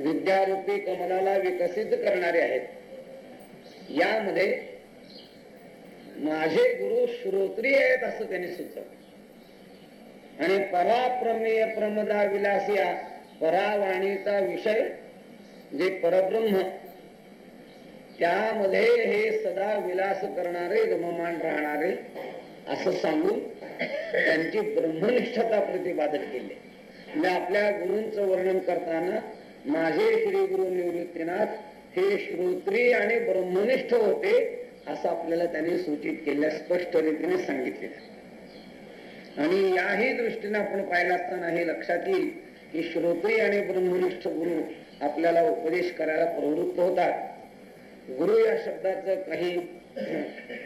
विद्यारूपी कमलाला विकसित करणारे आहेत. यामध्ये माझे गुरु श्रोत्री आहेत असं त्यांनी सुचवलं. आणि पराप्रमेय प्रमदा विलासिया परावाणीचा विषय जे परब्रह्म त्यामध्ये हे सदा विलास करणारे रममान राहणारे असं सांगून त्यांची ब्रह्मनिष्ठता प्रतिपादन केली. म्हणजे आपल्या गुरूंचं वर्णन करताना माझे श्री गुरु निवृत्तीनाथ हे श्रोत्री आणि ब्रह्मनिष्ठ होते असं आपल्याला त्यांनी सूचित केल्या स्पष्ट रीतीने सांगितलेलं आणि याही दृष्टीने आपण पाहिलं असताना हे लक्षात येईल की श्रोते आणि ब्रह्मनिष्ठ गुरु आपल्याला उपदेश करायला प्रवृत्त होतात. गुरु या शब्दाचं काही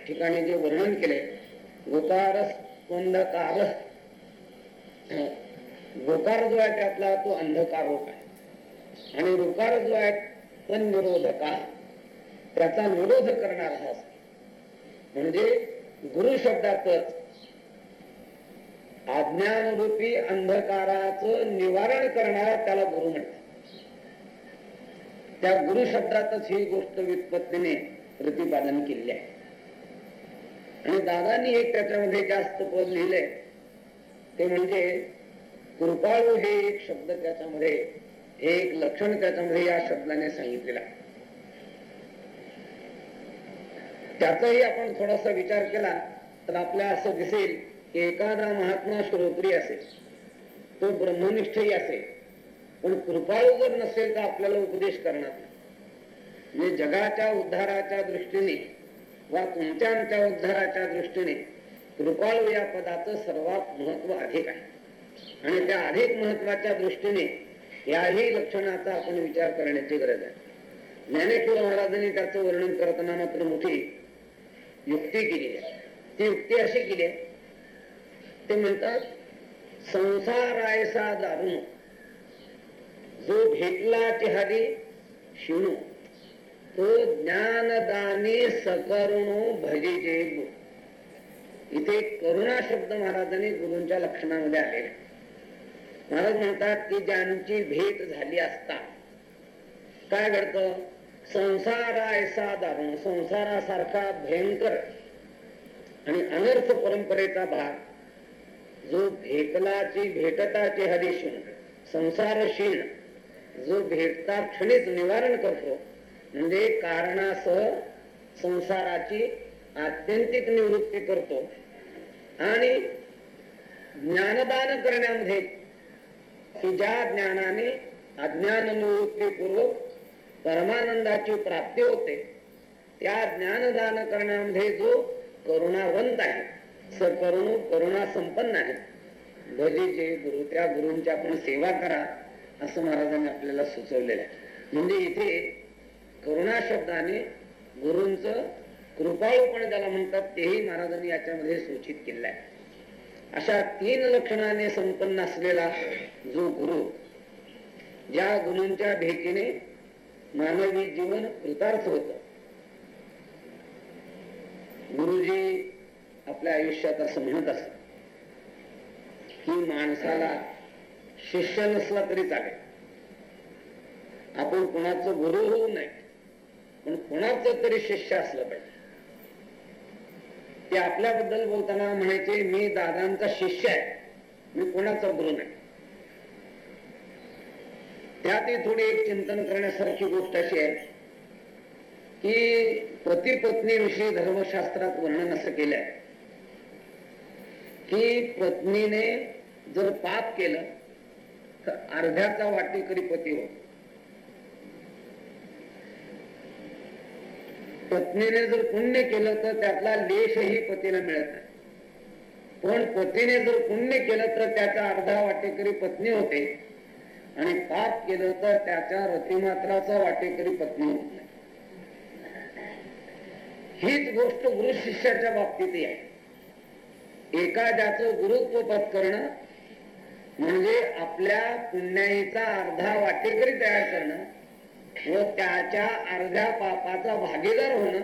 ठिकाणी जे वर्णन केले गोकारस गोकार जो आहे त्यातला तो अंधकार आहे. आणि रुकार जो आहे पण निरोधका त्याचा निरोध करणारा हा म्हणजे गुरु शब्दातच अज्ञानरूपी अंधकाराचं निवारण करणारा त्याला गुरु म्हणतात. त्या गुरु शब्दातच ही गोष्ट व्युत्पत्तीने प्रतिपादन केली आहे. आणि दादानी एक त्याच्यामध्ये जास्त पद लिहिले ते म्हणजे कृपाळू हे एक शब्द त्याच्यामध्ये एक लक्षण त्याच्यामध्ये या शब्दाने सांगितलेलं आहे. त्याचाही आपण थोडासा विचार केला तर आपल्या असं दिसेल एखादा महात्मा श्रोत्री असेल तो ब्रह्मनिष्ठही असेल पण कृपाळू जर नसेल तर आपल्याला उपदेश करणार म्हणजे जगाच्या उद्धाराच्या दृष्टीने वा तुमच्या आमच्या उद्धाराच्या दृष्टीने कृपाळू या पदाचं सर्वात महत्त्व अधिक आहे. आणि त्या अधिक महत्त्वाच्या दृष्टीने याही लक्षणाचा आपण विचार करण्याची गरज आहे. ज्ञानेश्वर महाराजांनी त्याचं वर्णन करताना मात्र मोठी युक्ती केली आहे. ती युक्ती अशी केली आहे ते म्हणतात संसारायसा दारुण जो भेटला ते हरी शिणू. तो ज्ञानदाने सकरुणो भजे इथे करुणा शब्द महाराजांनी गुरूंच्या लक्षणामध्ये आलेला. महाराज म्हणतात की ज्यांची भेट झाली असता काय घडत? संसार ऐसा दारुण संसारासारखा भयंकर आणि अनर्थ परंपरेचा भाग जो भेटलाची भेटताची हरिशीण संसारशीण जो भेटता क्षणीच निवारण करतो म्हणजे कारणासह संसाराची आत्यंतिक निवृत्ती करतो. आणि ज्ञानदान करण्यामध्ये की ज्या ज्ञानाने अज्ञान निवृत्तीपूर्वक परमानंदाची प्राप्ती होते. त्या ज्ञानदान करण्यामध्ये जो करुणावंत आहे सकरुण करुणा संपन्न आहेत भजे जे गुरु त्या गुरूंची आपण सेवा करा असं महाराजांनी आपल्याला सुचवलेलं आहे. म्हणजे इथे करुणा शब्दाने गुरूंच कृपाळूपण ज्याला म्हणतात तेही महाराजांनी याच्यामध्ये सूचित केलं आहे. अशा तीन लक्षणाने संपन्न असलेला जो गुरु ज्या गुरूंच्या भेटीने मानवी जीवन कृतार्थ होत. गुरुजी आपल्या आयुष्यात असं म्हणत असत. की माणसाला शिष्य नसला तरी चालेल. आपण कोणाचं गुरु होऊ नये पण कोणाचं तरी शिष्य असलं पाहिजे. ते आपल्याबद्दल बोलताना म्हणायचे मी दादांचा शिष्य आहे मी कोणाचा गुरु नाही. त्यातही थोडी एक चिंतन करण्यासारखी गोष्ट अशी आहे की पती पत्नीविषयी धर्मशास्त्रात वर्णन असं केलं आहे की पत्नीने जर पाप केलं तर अर्ध्याचा वाटेकरी पती हो पत्नीने जर पुण्य केलं तर त्यातला लेशही पतीला मिळत नाही. पण पतीने जर पुण्य केलं तर त्याचा अर्धा वाटेकरी पत्नी होते? आणि पाप केलं तर त्याच्या रतिमात्राचा वाटेकरी पत्नी होत नाही? हीच गोष्ट गुरु शिष्याच्या बाबतीतही आहे. एखाद्याचं गुरुत्व पत्करणं म्हणजे आपल्या पुण्याईचा अर्धा वाटेकरी तयार करणं व त्याच्या अर्ध्या पापाचा भागीदार होणं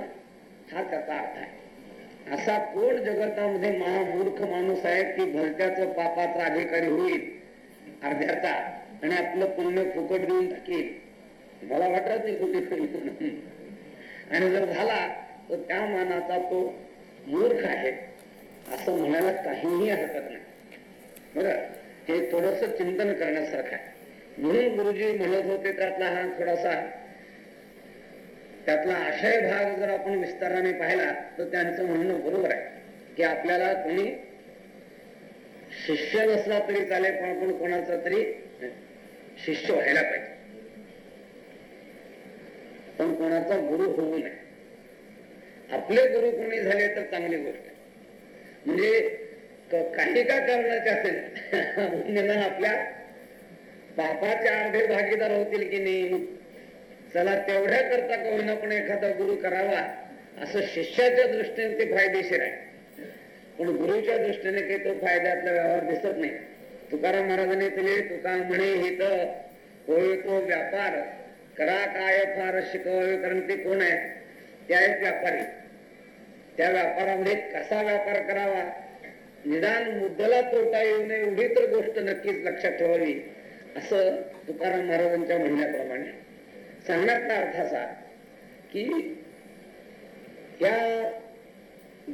हा त्याचा अर्थ आहे. असा कोण जगतामध्ये महामूर्ख माणूस आहे की भलत्याच पापाचा अधिकारी होईल अर्ध्याचा आणि आपलं पुण्य फुकट देऊन टाकेल? मला वाटत नाही कुठे आणि जर झाला तर त्या मानाचा तो मूर्ख आहे. असं म्हणायला काहीही हरकत नाही. बरं हे थोडस चिंतन करण्यासारखं आहे. म्हणून गुरुजी म्हणत होते त्यातला हा थोडासा त्यातला आशय भाग जर आपण विस्ताराने पाहिला तर त्यांचं म्हणणं बरोबर आहे. की आपल्याला कोणी शिष्य नसला तरी चालेल पण आपण कोणाचा तरी शिष्य व्हायला पाहिजे. पण कोणाचा गुरु होऊ नये. आपले गुरु कोणी झाले तर चांगली गोष्ट म्हणजे काही का करण्याचे म्हणजे असेल आपल्या बापाच्या अर्धे भागीदार होतील की नाही? चला तेवढ्या करता का होईना पण एखादा गुरु करावा. असं शिष्याच्या दृष्टीने ते फायदेशीर आहे. पण गुरुच्या दृष्टीने काही तो फायद्यातला व्यवहार दिसत नाही. तुकाराम महाराजांनी दिले तुका म्हणे हित होय तो व्यापार. करा काय फार शिकवावे कारण ते कोण आहे? ते आहेत व्यापारी. त्या व्यापारामध्ये कसा व्यापार करावा? निदान मुद्दला तोटा येऊ नये एवढी तर गोष्ट नक्कीच लक्षात ठेवावी असं तुकाराम महाराजांच्या म्हणण्याप्रमाणे सांगण्याचा अर्थ असा की या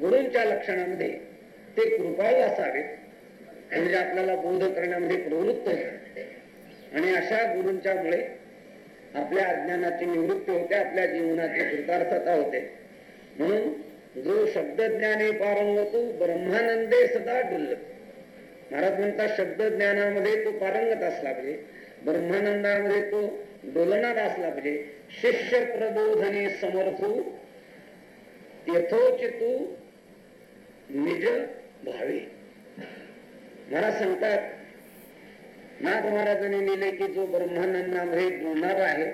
गुरूंच्या लक्षणामध्ये ते कृपाळू असावेत म्हणजे आपल्याला बोध करण्यामध्ये प्रवृत्त आणि अशा गुरूंच्या मुळे आपल्या अज्ञानाची निवृत्ती होते आपल्या जीवनाची कृतार्थता होते. म्हणून जो शब्द ज्ञाने पारंग पारंगतो ब्रह्मानंदे सदा डुलत महाराज म्हणतात शब्द ज्ञानामध्ये तो पारंगत असला पाहिजे ब्रह्मानंदामध्ये तो डोलणार असला पाहिजे शिष्य प्रबोधने समर्थू यथोचितू निज भावे मला सांगतात नाथ महाराजांनी लिहिले की जो ब्रह्मानंदामध्ये डोलणार आहे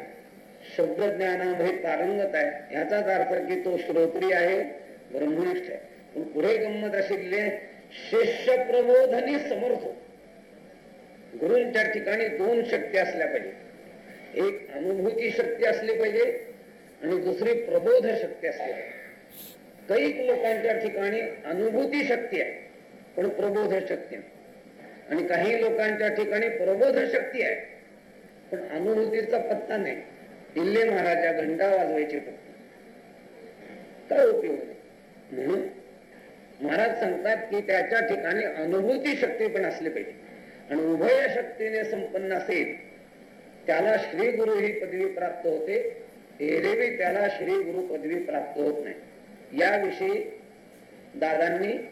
शब्द ज्ञानामध्ये पारंगत आहे ह्याचाच अर्थ की तो श्रोत्री आहे ब्रह्मनिष्ठ आहे पण पुढे गंमत अशी लिहिले शिष्य प्रबोधनी समर्थ गुरूंच्या ठिकाणी दोन शक्ती असल्या पाहिजे. एक अनुभूती शक्ती असली पाहिजे आणि दुसरी प्रबोध शक्ती असली पाहिजे. कैक लोकांच्या ठिकाणी अनुभूती शक्ती आहे पण प्रबोध शक्ती आणि काही लोकांच्या ठिकाणी प्रबोध शक्ती आहे पण अनुभूतीचा पत्ता नाही. दिल्ली महाराजा घंटा वाजवायचे फक्त काय उपयोग? म्हणून महाराज सांगतात की त्याच्या ठिकाणी अनुभूती शक्ती पण असली पाहिजे. आणि उभय शक्तीने संपन्न असेल त्याला श्री गुरु ही पदवी प्राप्त होते. एरेवी त्याला श्री गुरु पदवी प्राप्त होत नाही. याविषयी दादांनी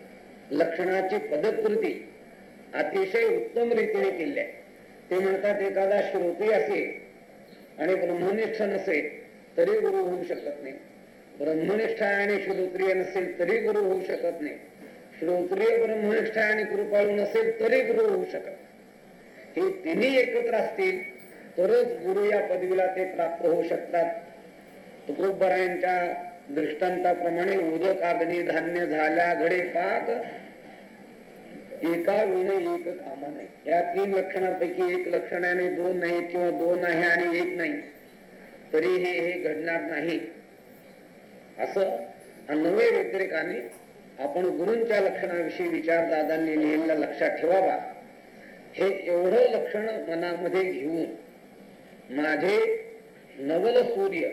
लक्षणाची पदकृती अतिशय उत्तम रीतीने केली आहे. ते म्हणतात एखादा श्रोती असेल आणि ब्रह्मनिष्ठ नसेल तरी गुरु होऊ शकत नाही. ब्रह्मनिष्ठ आणि श्रोत्रिय नसेल तरी गुरु होऊ शकत नाही. श्रोत्रिय ब्रह्मनिष्ठ आणि कृपाळू नसेल तरी गुरु होऊ शकत हे तिन्ही एकत्र असतील तरच गुरु या पदवीला ते प्राप्त होऊ शकतात. तुकोबरायांच्या दृष्टांताप्रमाणे उदक अग्नी धान्य झाल्या घडे पाक एका विने एक कामा नाही. या तीन लक्षणांपैकी एक लक्षणाने दोन नाही किंवा दोन आहे आणि एक नाही. तरी हे हे घडणार नाही. असं अन्वय व्यतिरेकाने आपण गुरूंच्या लक्षणाविषयी विचार दादांनी लिहिलेला लक्षात ठेवावा. हे एवढं लक्षण मनामध्ये घेऊन माझे नवल सूर्य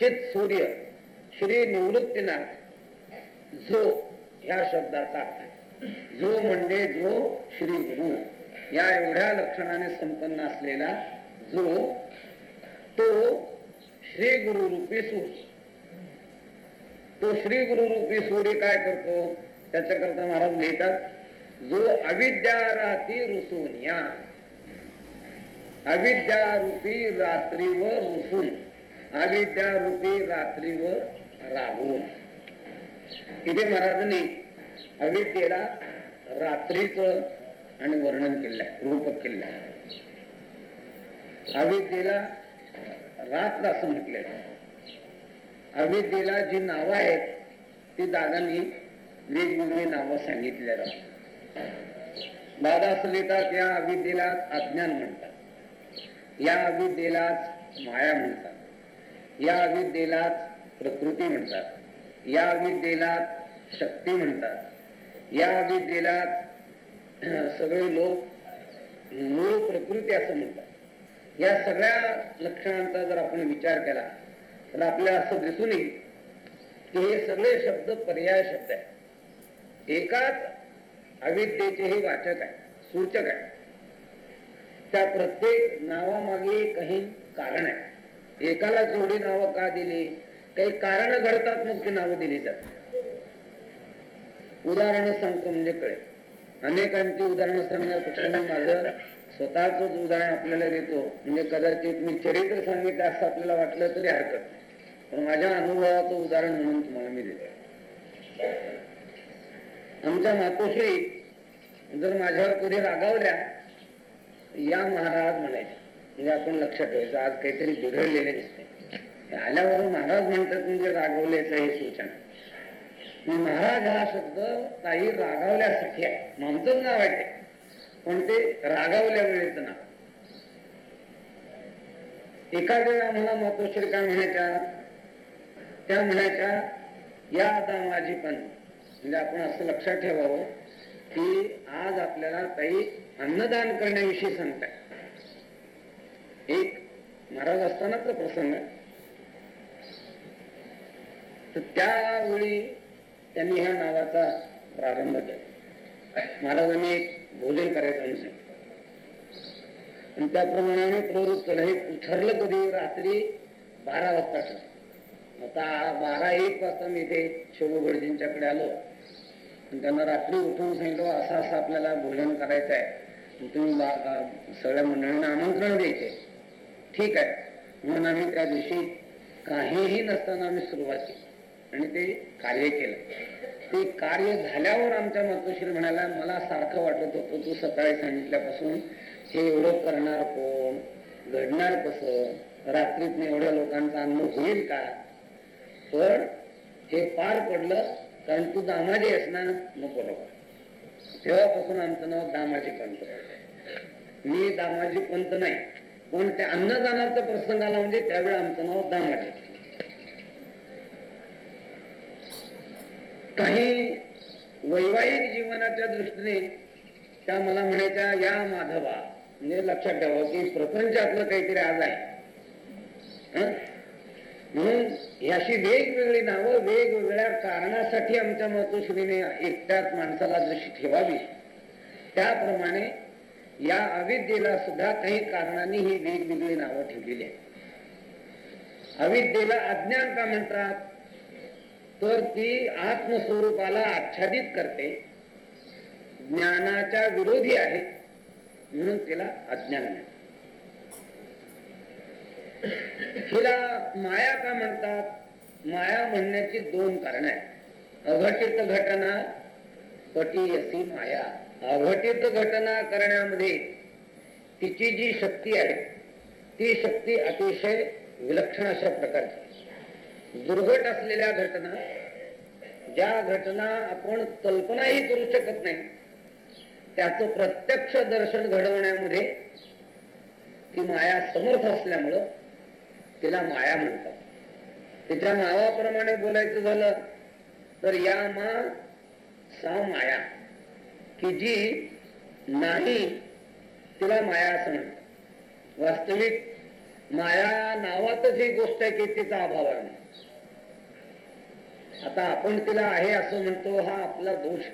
चित सूर्य श्री निवृत्तीनाथ जो ह्या शब्दाचा अर्थ जो म्हणजे जो श्री गुरु. या एवढ्या लक्षणाने संपन्न असलेला जो तो श्री गुरु रूपी सूर्य. तो श्री गुरु रूपी सूर्य काय करतो? त्याच्याकरता महाराज लिहितात जो अविद्या राती रुसून या. अविद्या रूपी रात्रीवर रुसून अविद्या रूपी रात्रीवर राहून. इथे महाराजांनी अविद्येला रात्रीच आणि वर्णन केलंय रूपक केलंय. अविद्येला रात्र असं म्हटलेलं अविद्येला जी नावं आहेत ती दादांनी वेगवेगळी नावं सांगितलेलं दादा असं लिहितात या अविद्येला अज्ञान म्हणतात. या अविद्येलाच माया म्हणतात. या अविद्येलाच प्रकृती म्हणतात. या अविद्येलाच शक्ती म्हणतात. या अविद्येला सगळे लोक मूळ प्रकृती असं म्हणतात. या सगळ्या लक्षणांचा जर आपण विचार केला तर आपल्याला असं दिसून येईल की हे सगळे शब्द पर्याय शब्द आहे एकाच अविद्येचे हे वाचक आहे सूचक आहे त्या प्रत्येक नावामागे काही कारण आहे एकाला जोडी नावं का दिली? काही कारण घडतात मग ती नावं दिली जातात. उदाहरण सांगतो म्हणजे कळे. अनेकांची उदाहरणं सांगण्यापेक्षा मी माझं स्वतःच उदाहरण आपल्याला देतो. म्हणजे कदाचित मी चरित्र सांगितलं असं आपल्याला वाटलं तरी हरकत नाही. तर माझ्या अनुभवाचं उदाहरण म्हणून तुम्हाला मी देतो. आमच्या मातोश्री जर माझ्यावर कधी रागावल्या या महाराज म्हणायचे म्हणजे आपण लक्षात ठेवायचं आज काहीतरी बिघडलेले दिसते आल्यावर महाराज म्हणतात म्हणजे रागवल्याचं हे सूचना. महाराज हा शब्द काही रागावल्यासाठी आहे. म्हणतच नाव आहे पण ते रागावल्या वेळेचं नाव. एका वेळा मला मातोश्री काय म्हणायच्या त्या म्हणायच्या या आता माझी पण. म्हणजे आपण असं लक्षात ठेवावं की आज आपल्याला काही अन्नदान करण्याविषयी सांगताय. एक महाराज असतानाचा प्रसंग आहे. तर त्यावेळी त्यांनी ह्या नावाचा प्रारंभ केला. महाराजांनी एक भोजन करायचं म्हणून आणि त्याप्रमाणे प्रवृत्त हे ठरलं कधी? रात्री बारा वाजता ठरलं. आता बारा एक वाजता मी इथे शोभू गडजींच्याकडे आलो. आणि त्यांना रात्री उठून सांगितलं असं असं आपल्याला भोजन करायचं आहे. तुम्ही सगळ्या मंडळींना आमंत्रण द्यायचे ठीक आहे. म्हणून आम्ही त्या दिवशी काहीही नसताना आम्ही सुरुवात केली. आणि ते कार्य केलं. ते कार्य झाल्यावर आमच्या मातोश्री म्हणाला मला सारखं वाटत होतं तू सकाळी सांगितल्यापासून हे एवढं करणार कोण? घडणार कसं? रात्रीतनं एवढ्या लोकांचा अन्न होईल का? पण हे पार पडलं कारण तू दामाजी असणार नको नको. तेव्हापासून आमचं नाव दामाजी पंत मी दामाजी पंत नाही. पण त्या अन्नदानाचा प्रसंग आला म्हणजे त्यावेळी आमचं नाव दामाजी. काही वैवाहिक जीवनाच्या दृष्टीने त्या मला म्हणायच्या या माधवा म्हणजे लक्षात ठेवा की प्रपंचातलं काहीतरी आज आहे. म्हणून याशी वेगवेगळी नावं वेगवेगळ्या कारणासाठी आमच्या मातोश्रीने एकट्याच माणसाला जशी ठेवावी त्याप्रमाणे या अविद्येला सुद्धा काही कारणांनी ही वेगवेगळी नावं ठेवलेली आहेत. अविद्येला अज्ञान का म्हणतात? तर ती आत्मस्वरूपाला आच्छादित करते. ज्ञानाच्या विरोधी आहे म्हणून तिला अज्ञान म्हणतात. हिला माया का म्हणतात? माया म्हणण्याची दोन कारण आहे अघटित घटना पटी अशी माया. अघटित घटना करण्यामध्ये तिची जी शक्ती आहे ती शक्ती अतिशय विलक्षण अशा प्रकारची. दुर्घट असलेल्या घटना ज्या घटना आपण कल्पनाही करू शकत नाही त्याचं प्रत्यक्ष दर्शन घडवण्यामध्ये ती माया समर्थ असल्यामुळं तिला माया म्हणतात. तिच्या नावाप्रमाणे बोलायचं झालं तर या मा सा माया की जी नाही तिला माया असं म्हणतात. वास्तविक माया नावातच ही गोष्ट आहे की तिचा अभाव आहे. आता आपण तिला आहे असं म्हणतो हा आपला दोष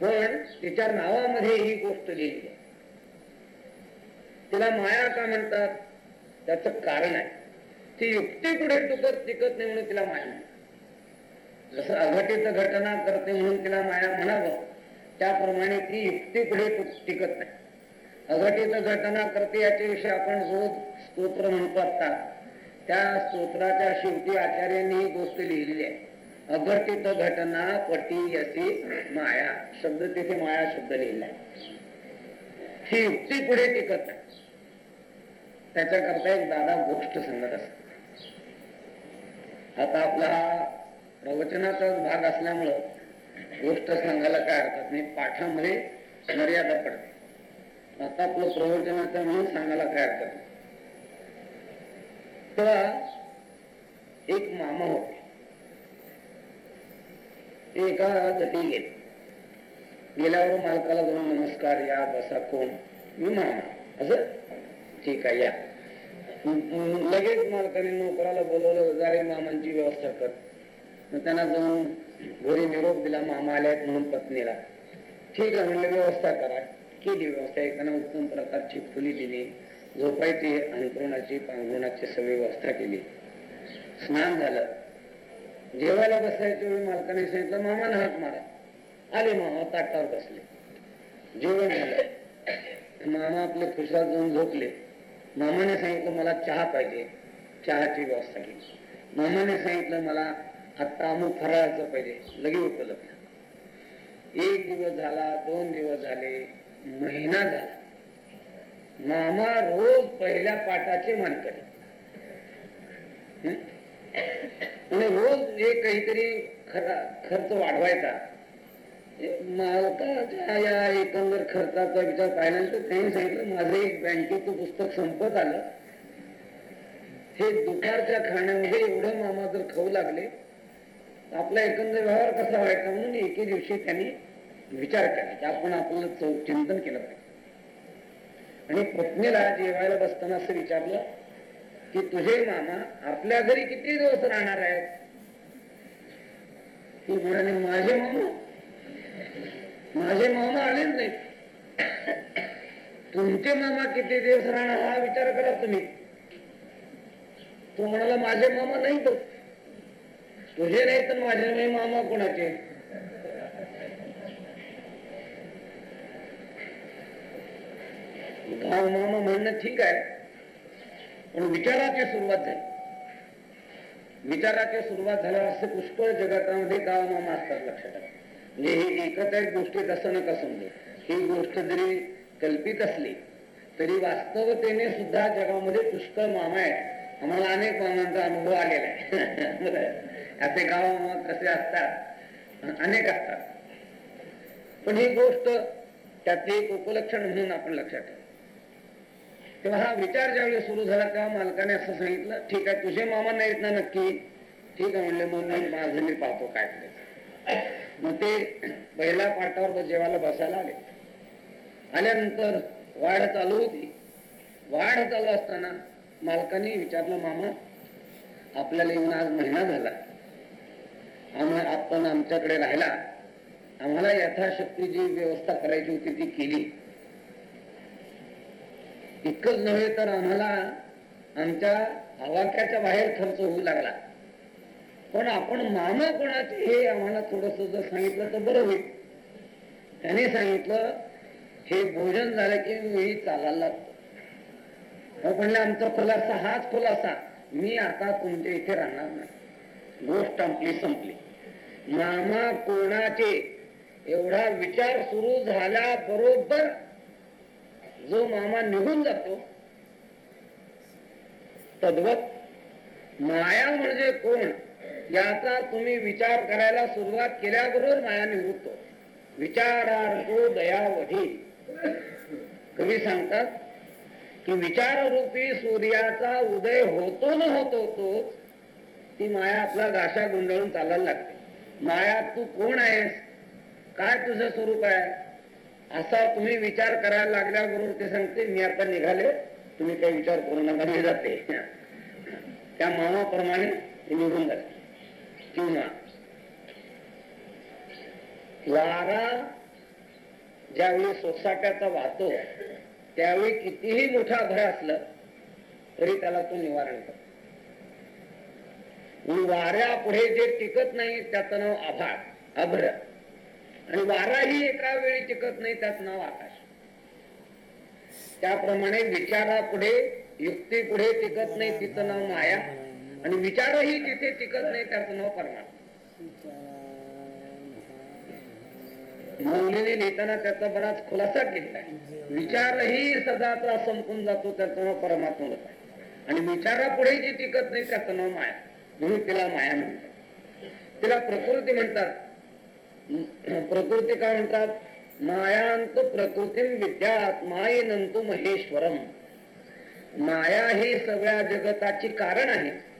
पण तिच्या नावामध्ये ही गोष्ट लिहिली आहे. तिला माया का म्हणतात? त्याच कारण आहे. ती युक्ती पुढे टिकत टिकत नाही म्हणून तिला माया म्हणतात जसं अघटित घटना करते म्हणून तिला माया म्हणावं त्याप्रमाणे ती युक्ती पुढे टिकत नाही. अघटित घटना करते याच्याविषयी आपण रोज स्तोत्र म्हणतो आता. त्या स्तोत्राच्या शेवटी आचार्यांनी ही गोष्ट लिहिलेली आहे. अघटित घटना पटी अशी माया. शब्द तिथे माया शब्द लिहिला आहे. ही युक्ती पुढे टिकत नाही. त्याच्याकरता एक दादा गोष्ट सांगत असत आता आपला हा प्रवचनाचाच भाग असल्यामुळं गोष्ट सांगायला काय हरकत नाही पाठामध्ये मर्यादा पडते. आता आपलं प्रवचनाचं म्हणून सांगायला काय हरकत नाही. तेव्हा एक मामा होते. ते एका गती गेले. गेल्यावर मालकाला जाऊन नमस्कार या बसा कोण? मी मामा. असं? ठीक आहे या. लगेच मालकाने नोकराला बोलवलं जारे मामांची व्यवस्था कर. त्यांना जाऊन घरी निरोप दिला मामा आल्यात म्हणून पत्नीला. ठीक आहे म्हणलं व्यवस्था करा. केली व्यवस्था. एकानं उत्तम प्रकारची खोली दिली झोपायची अंतरुणाची पांघरुणाची सगळी व्यवस्था केली. स्नान झालं. जेवायला बसायच्या वेळी मालकाने सांगितलं मामाने हात मारा. आले मामा ताटावर बसले. जेवण झालं. मामा आपले खुशात जाऊन झोपले. मामाने सांगितलं मला चहा पाहिजे. चहाची व्यवस्था केली. मामाने सांगितलं मला आत्ता अमुक फराळाचं पाहिजे. लगे उपलब्ध एक दिवस झाला दोन दिवस झाले महिना झाला. मामा रोज पहिल्या पाठाचे मानकरी हं? आणि रोज एक काहीतरी खरा खर्च वाढवायचा मालकाच्या या एकंदर खर्चाचा विचार पाहिल्यानंतर त्यांनी सांगितलं माझं एक बँकेचं पुस्तक संपत आलं. हे दुपारच्या खाण्यामध्ये एवढं मामा जर खाऊ लागले आपला एकंदर व्यवहार कसा व्हायचा म्हणून एके दिवशी त्यांनी विचार केला. आपण आपलं चौ- चिंतन केलं पाहिजे. आणि पत्नीला जेवायला बसताना असं विचारलं की तुझे मामा आपल्या घरी किती दिवस राहणार आहेत? ती म्हणाले माझे मामा माझे मामा आलेच नाही तुमचे मामा किती दिवस राहणार हा विचार करा तुम्ही. तो म्हणाला माझे मामा नाही तो तुझे नाही तर माझे नाही मामा कोणाचे? गाव मामा म्हणणं ठीक आहे पण विचाराची सुरुवात झाली. विचाराची सुरुवात झाल्यावर असं पुष्कळ जगातामध्ये गाव मामा असतात लक्षात. आलं. म्हणजे हे एकच एक गोष्टीत असं नका समजू. ही गोष्ट जरी कल्पित असली तरी वास्तवतेने सुद्धा जगामध्ये पुष्कळ मामा आहेत. आम्हाला अनेक मामांचा अनुभव आलेला आहे. असे गाव मामा कसे असतात? अनेक असतात. पण ही गोष्ट त्यातली एक उपलक्षण म्हणून आपण लक्षात ठेवू. तेव्हा हा विचार ज्यावेळी सुरू झाला तेव्हा मालकाने असं सांगितलं ठीक आहे तुझे मामा नाहीत ना नक्की? ठीक आहे म्हणले मग मी माझं मी पाहतो काय मग ते पहिल्या पाठावर जेवायला बसायला आले. आल्यानंतर वाढ चालू होती. वाढ चालू असताना मालकाने विचारलं मामा आपल्याला येऊन आज महिना झाला. आम्हाला आपण आमच्याकडे राहिला. आम्हाला यथाशक्ती जी व्यवस्था करायची होती ती केली. इतकंच नव्हे तर आम्हाला आमच्या आवाक्याच्या बाहेर खर्च होऊ लागला. पण आपण मामा कोणाचे हे आम्हाला थोडस जर सांगितलं तर बरं होईल. त्याने सांगितलं हे भोजन झालं की मी चालायला लागतो. म्हणलं आमचा खुलासा हाच खुलासा. मी आता तुमच्या इथे राहणार नाही. गोष्ट आपली संपली. मामा कोणाचे? एवढा विचार सुरू झाल्या बरोबर. जो मामा निघून जातो तद्वत माया म्हणजे कोण? याचा तुम्ही विचार करायला सुरुवात केल्याबरोबर माया निवृत्त विचारार्थो दयावधी. कवी सांगतात की विचाररूपी सूर्याचा उदय होतो न होतो तो ती माया आपला गाशा गुंडळून चालायला लागते. माया तू कोण आहेस? काय तुझं स्वरूप आहे? असा तुम्ही विचार करायला लागल्याबरोबर ते सांगते मी आता निघाले. तुम्ही काही विचार करू नका मी जाते. त्या मामाप्रमाणे निघून जाते. किंवा वारा ज्यावेळी सोसाट्याचा वाहतो त्यावेळी कितीही मोठा भय असलं तरी त्याला तो निवारण करतो. वाऱ्या पुढे जे टिकत नाही त्याचं नाव आभाळ अभ्र. आणि वाराही एका वेळी टिकत नाही त्याचं नाव आकाश. त्याप्रमाणे विचारा पुढे युक्ती पुढे टिकत नाही तिचं नाव माया. आणि विचारही तिथे टिकत नाही त्याचं नाव हो परमात्मा. मौलीने लिहिताना त्याचा बराच खुलासा केलेला आहे. विचारही सदाचा संपून जातो त्याचं नाव हो परमात्मा आहे. आणि विचारापुढे जी टिकत नाही त्याचं नाव हो माया. म्हणून तिला माया म्हणतात. तिला प्रकृती म्हणतात. प्रकृती काय म्हणतात? मायांत प्रकृती विद्यात मायेनंतु महेश्वरम. माया ही सगळ्या जगताची कारण आहे.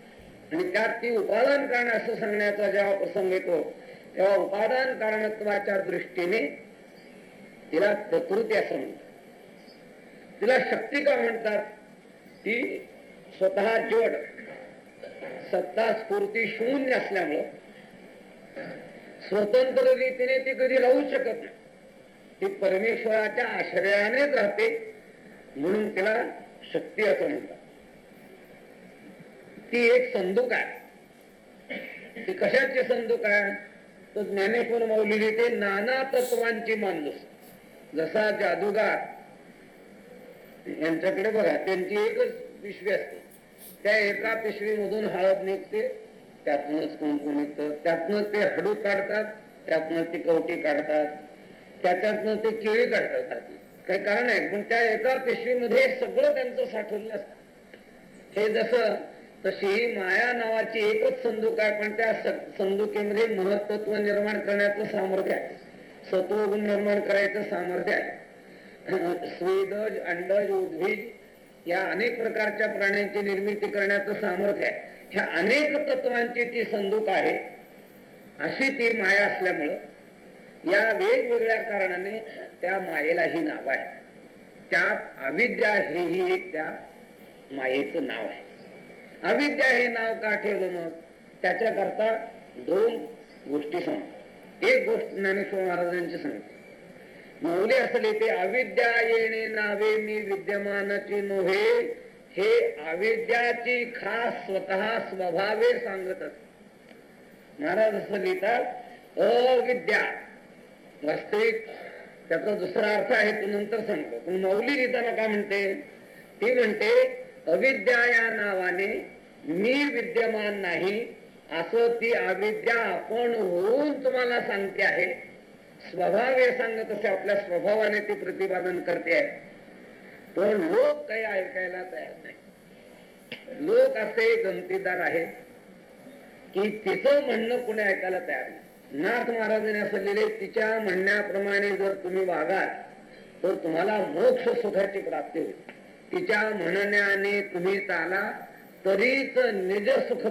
आणि त्यात ती उपादान कारण असं सांगण्याचा जेव्हा प्रसंग येतो तेव्हा उपादान कारणत्वाच्या दृष्टीने तिला प्रकृती असं म्हणतात. तिला शक्ती का म्हणतात? ती स्वतः जोड सत्ता स्फूर्ती शून्य असल्यामुळं स्वतंत्र रीतीने ती कधी राहू शकत नाही. ती परमेश्वराच्या आश्रयानेच राहते म्हणून तिला शक्ती असं म्हणतात. ती एक संदूक आहे. ती कशाचे संदूक आहे? तर ज्ञानेश्वर मौलीने ते नाना तत्वांची माणूस. जसा जादूगार. यांच्याकडे बघा त्यांची एकच पिशवी असते. त्या एका पिशवीमधून हळद निघते त्यातूनच कुंकू निघतं त्यातनं ते हडू काढतात त्यातनं ती कवटी काढतात त्याच्यातनं ते केळी काढतात काही कारण आहे पण त्या एका पिशवीमध्ये सगळं त्यांचं साठवलं असत. हे जसं तशी माया नावाची एकच संदूक आहे पण त्या संदुकीमध्ये महत्त्व निर्माण करण्याचं सामर्थ्य आहे. सत्वगुण निर्माण करायचं सामर्थ्य आहे. स्वेदज अंडज उद्भिज या अनेक प्रकारच्या प्राण्यांची निर्मिती करण्याचं सामर्थ्य आहे. ह्या अनेक तत्वांची ती संदूक आहे. अशी ती माया असल्यामुळं या वेगवेगळ्या कारणाने त्या मायेलाही नाव आहे. त्या अविद्या हेही एक त्या मायेचं नाव आहे. अविद्या हे नाव का ठेवलं मग? त्याच्याकरता दोन गोष्टी सांग. एक गोष्ट ज्ञानेश्वर महाराजांची सांग. मौली असले ते अविद्या येणे नावे मी विद्यमानाची नोहे हे अविद्याची खास स्वतः स्वभावे सांगत असत महाराज असं लिहितात अविद्या. वास्तविक त्याचा दुसरा अर्थ आहे तो नंतर सांगतो. पण मौली लिहिताना काय म्हणते? ती म्हणते अविद्या या नावाने मी विद्यमान नाही असं ती अविद्या आपण होऊन तुम्हाला सांगते आहे. स्वभाव हे सांगत असे आपल्या स्वभावाने ती प्रतिपादन करते आहे. पण लोक काही ऐकायला तयार नाही. लोक असे गमतीदार आहेत की तिचं म्हणणं कुणी ऐकायला तयार नाही. नाथ महाराजांनी असं लिहिले तिच्या म्हणण्याप्रमाणे जर तुम्ही वागाल तर तुम्हाला मोक्ष सुखाची प्राप्ती होईल. तिच्या म्हणण्याने तुम्ही चाला तरीच निज सुख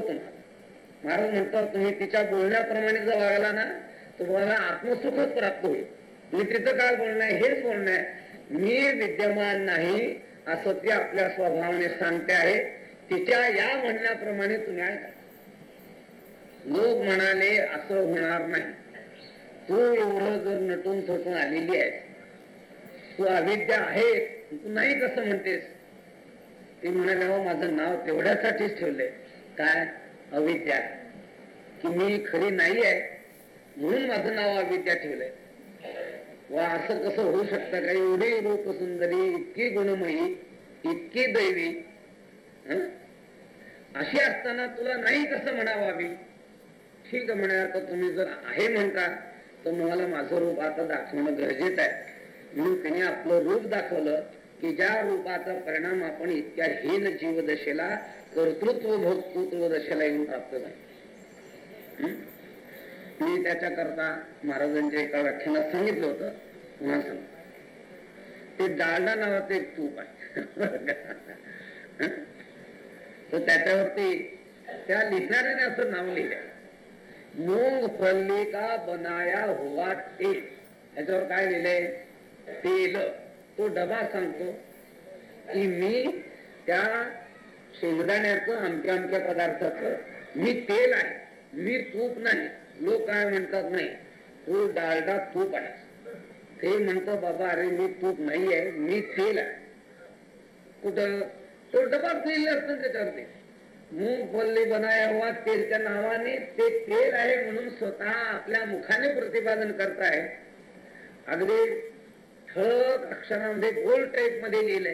महाराज म्हणतात तुम्ही तिच्या बोलण्याप्रमाणे जर वागला ना तुम्हाला आत्मसुखच प्राप्त होईल. मी तिचं काय बोलणं आहे हेच बोलणं आहे. मी विद्यमान नाही असं ती आपल्या स्वभावाने सांगते आहे. तिच्या या म्हणण्याप्रमाणे तुम्ही ऐका लोक म्हणाले असं होणार नाही. तू एवढं जर नटून थटून आलेली आहेस तू अविद्या आहे तू नाही कसं म्हणतेस? ते म्हणाले हो माझं नाव तेवढ्यासाठीच ठेवलंय. काय? अविद्या. की मी खरी नाही आहे म्हणून माझं नाव अविद्या ठेवलंय. वा असं कसं होऊ शकतं? का एवढी रूप सुंदरी इतकी गुणमयी इतकी दैवी अशी असताना तुला नाही कसं म्हणावावी? ठीक आहे म्हणे आता तुम्ही जर आहे म्हणता तर मला माझं रूप आता दाखवणं गरजेचं आहे. म्हणून त्याने आपलं रूप दाखवलं. की ज्या रूपाचा परिणाम आपण इतक्या हीन जीवदशेला कर्तृत्व भोक्तृत्व दशेला येऊन प्राप्त झाले. हं? मी त्याच्याकरता महाराजांच्या एका व्याख्यानात सांगितलं होतं. पुन्हा सांग. ते डालडा नावाचं एक तूप आहे. तर त्याच्यावरती त्या लिहिणाऱ्याने असं नाव लिहिलंय. मूंगफली का बनाया हुआ तेल? त्याच्यावर काय लिहिलंय? तेल. तो डबा सांगतो की मी त्या शेंगदाण्याचं अमक्या अमक्या पदार्थाचं मी तेल आहे. मी तूप नाही. लोक काय म्हणतात नाही? तू डालडा तूप आहे. ते म्हणतो बाबा अरे मी तूप नाही आहे मी तेल आहे. कुठं? तो डबा तेल असतं त्याच्यावरती. मूंगफल्ली बनाया हुआ तेलच्या नावाने ते तेल आहे म्हणून स्वतः आपल्या मुखाने प्रतिपादन करताय. अगदी ठळक अक्षरामध्ये गोल टाईपमध्ये लिहिलंय.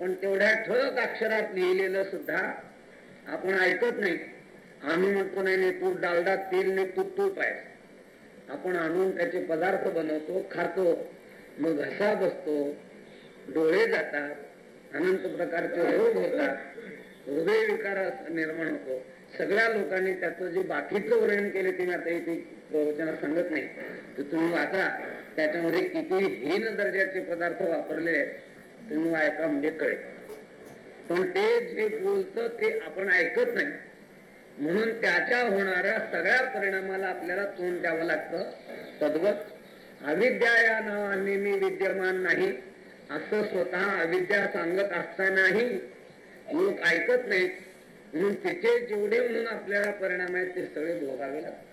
पण तेवढ्या ठळक अक्षरात लिहिलेलं सुद्धा आपण ऐकत नाही. आम्ही म्हणतो नाही नाही डालडा तेल ने तूप तूप आहे. आपण आणून त्याचे पदार्थ बनवतो खातो. मग घसा बसतो डोळे जातात अनंत प्रकारचे रोग होतात हृदय विकार निर्माण होतो. सगळ्या लोकांनी त्याचं जे बाकीचं वर्णन केले ते मी आता इथे प्रवचनात सांगत नाही. तर तुम्ही वाचा. त्याच्यामध्ये किती हीन दर्जाचे पदार्थ वापरले आहेत तुम्ही ऐका म्हणजे कळे पण ते जे बोलत ते आपण ऐकत नाही. म्हणून त्याच्या होणाऱ्या सगळ्या परिणामाला आपल्याला तोंड द्यावं लागतं. तद्वत अविद्या या नावाने मी विद्यमान नाही असं स्वतः अविद्या सांगत असतानाही लोक ऐकत नाहीत. म्हणून तिचे जेवढे म्हणून आपल्याला परिणाम आहेत ते सगळे भोगावे लागतात.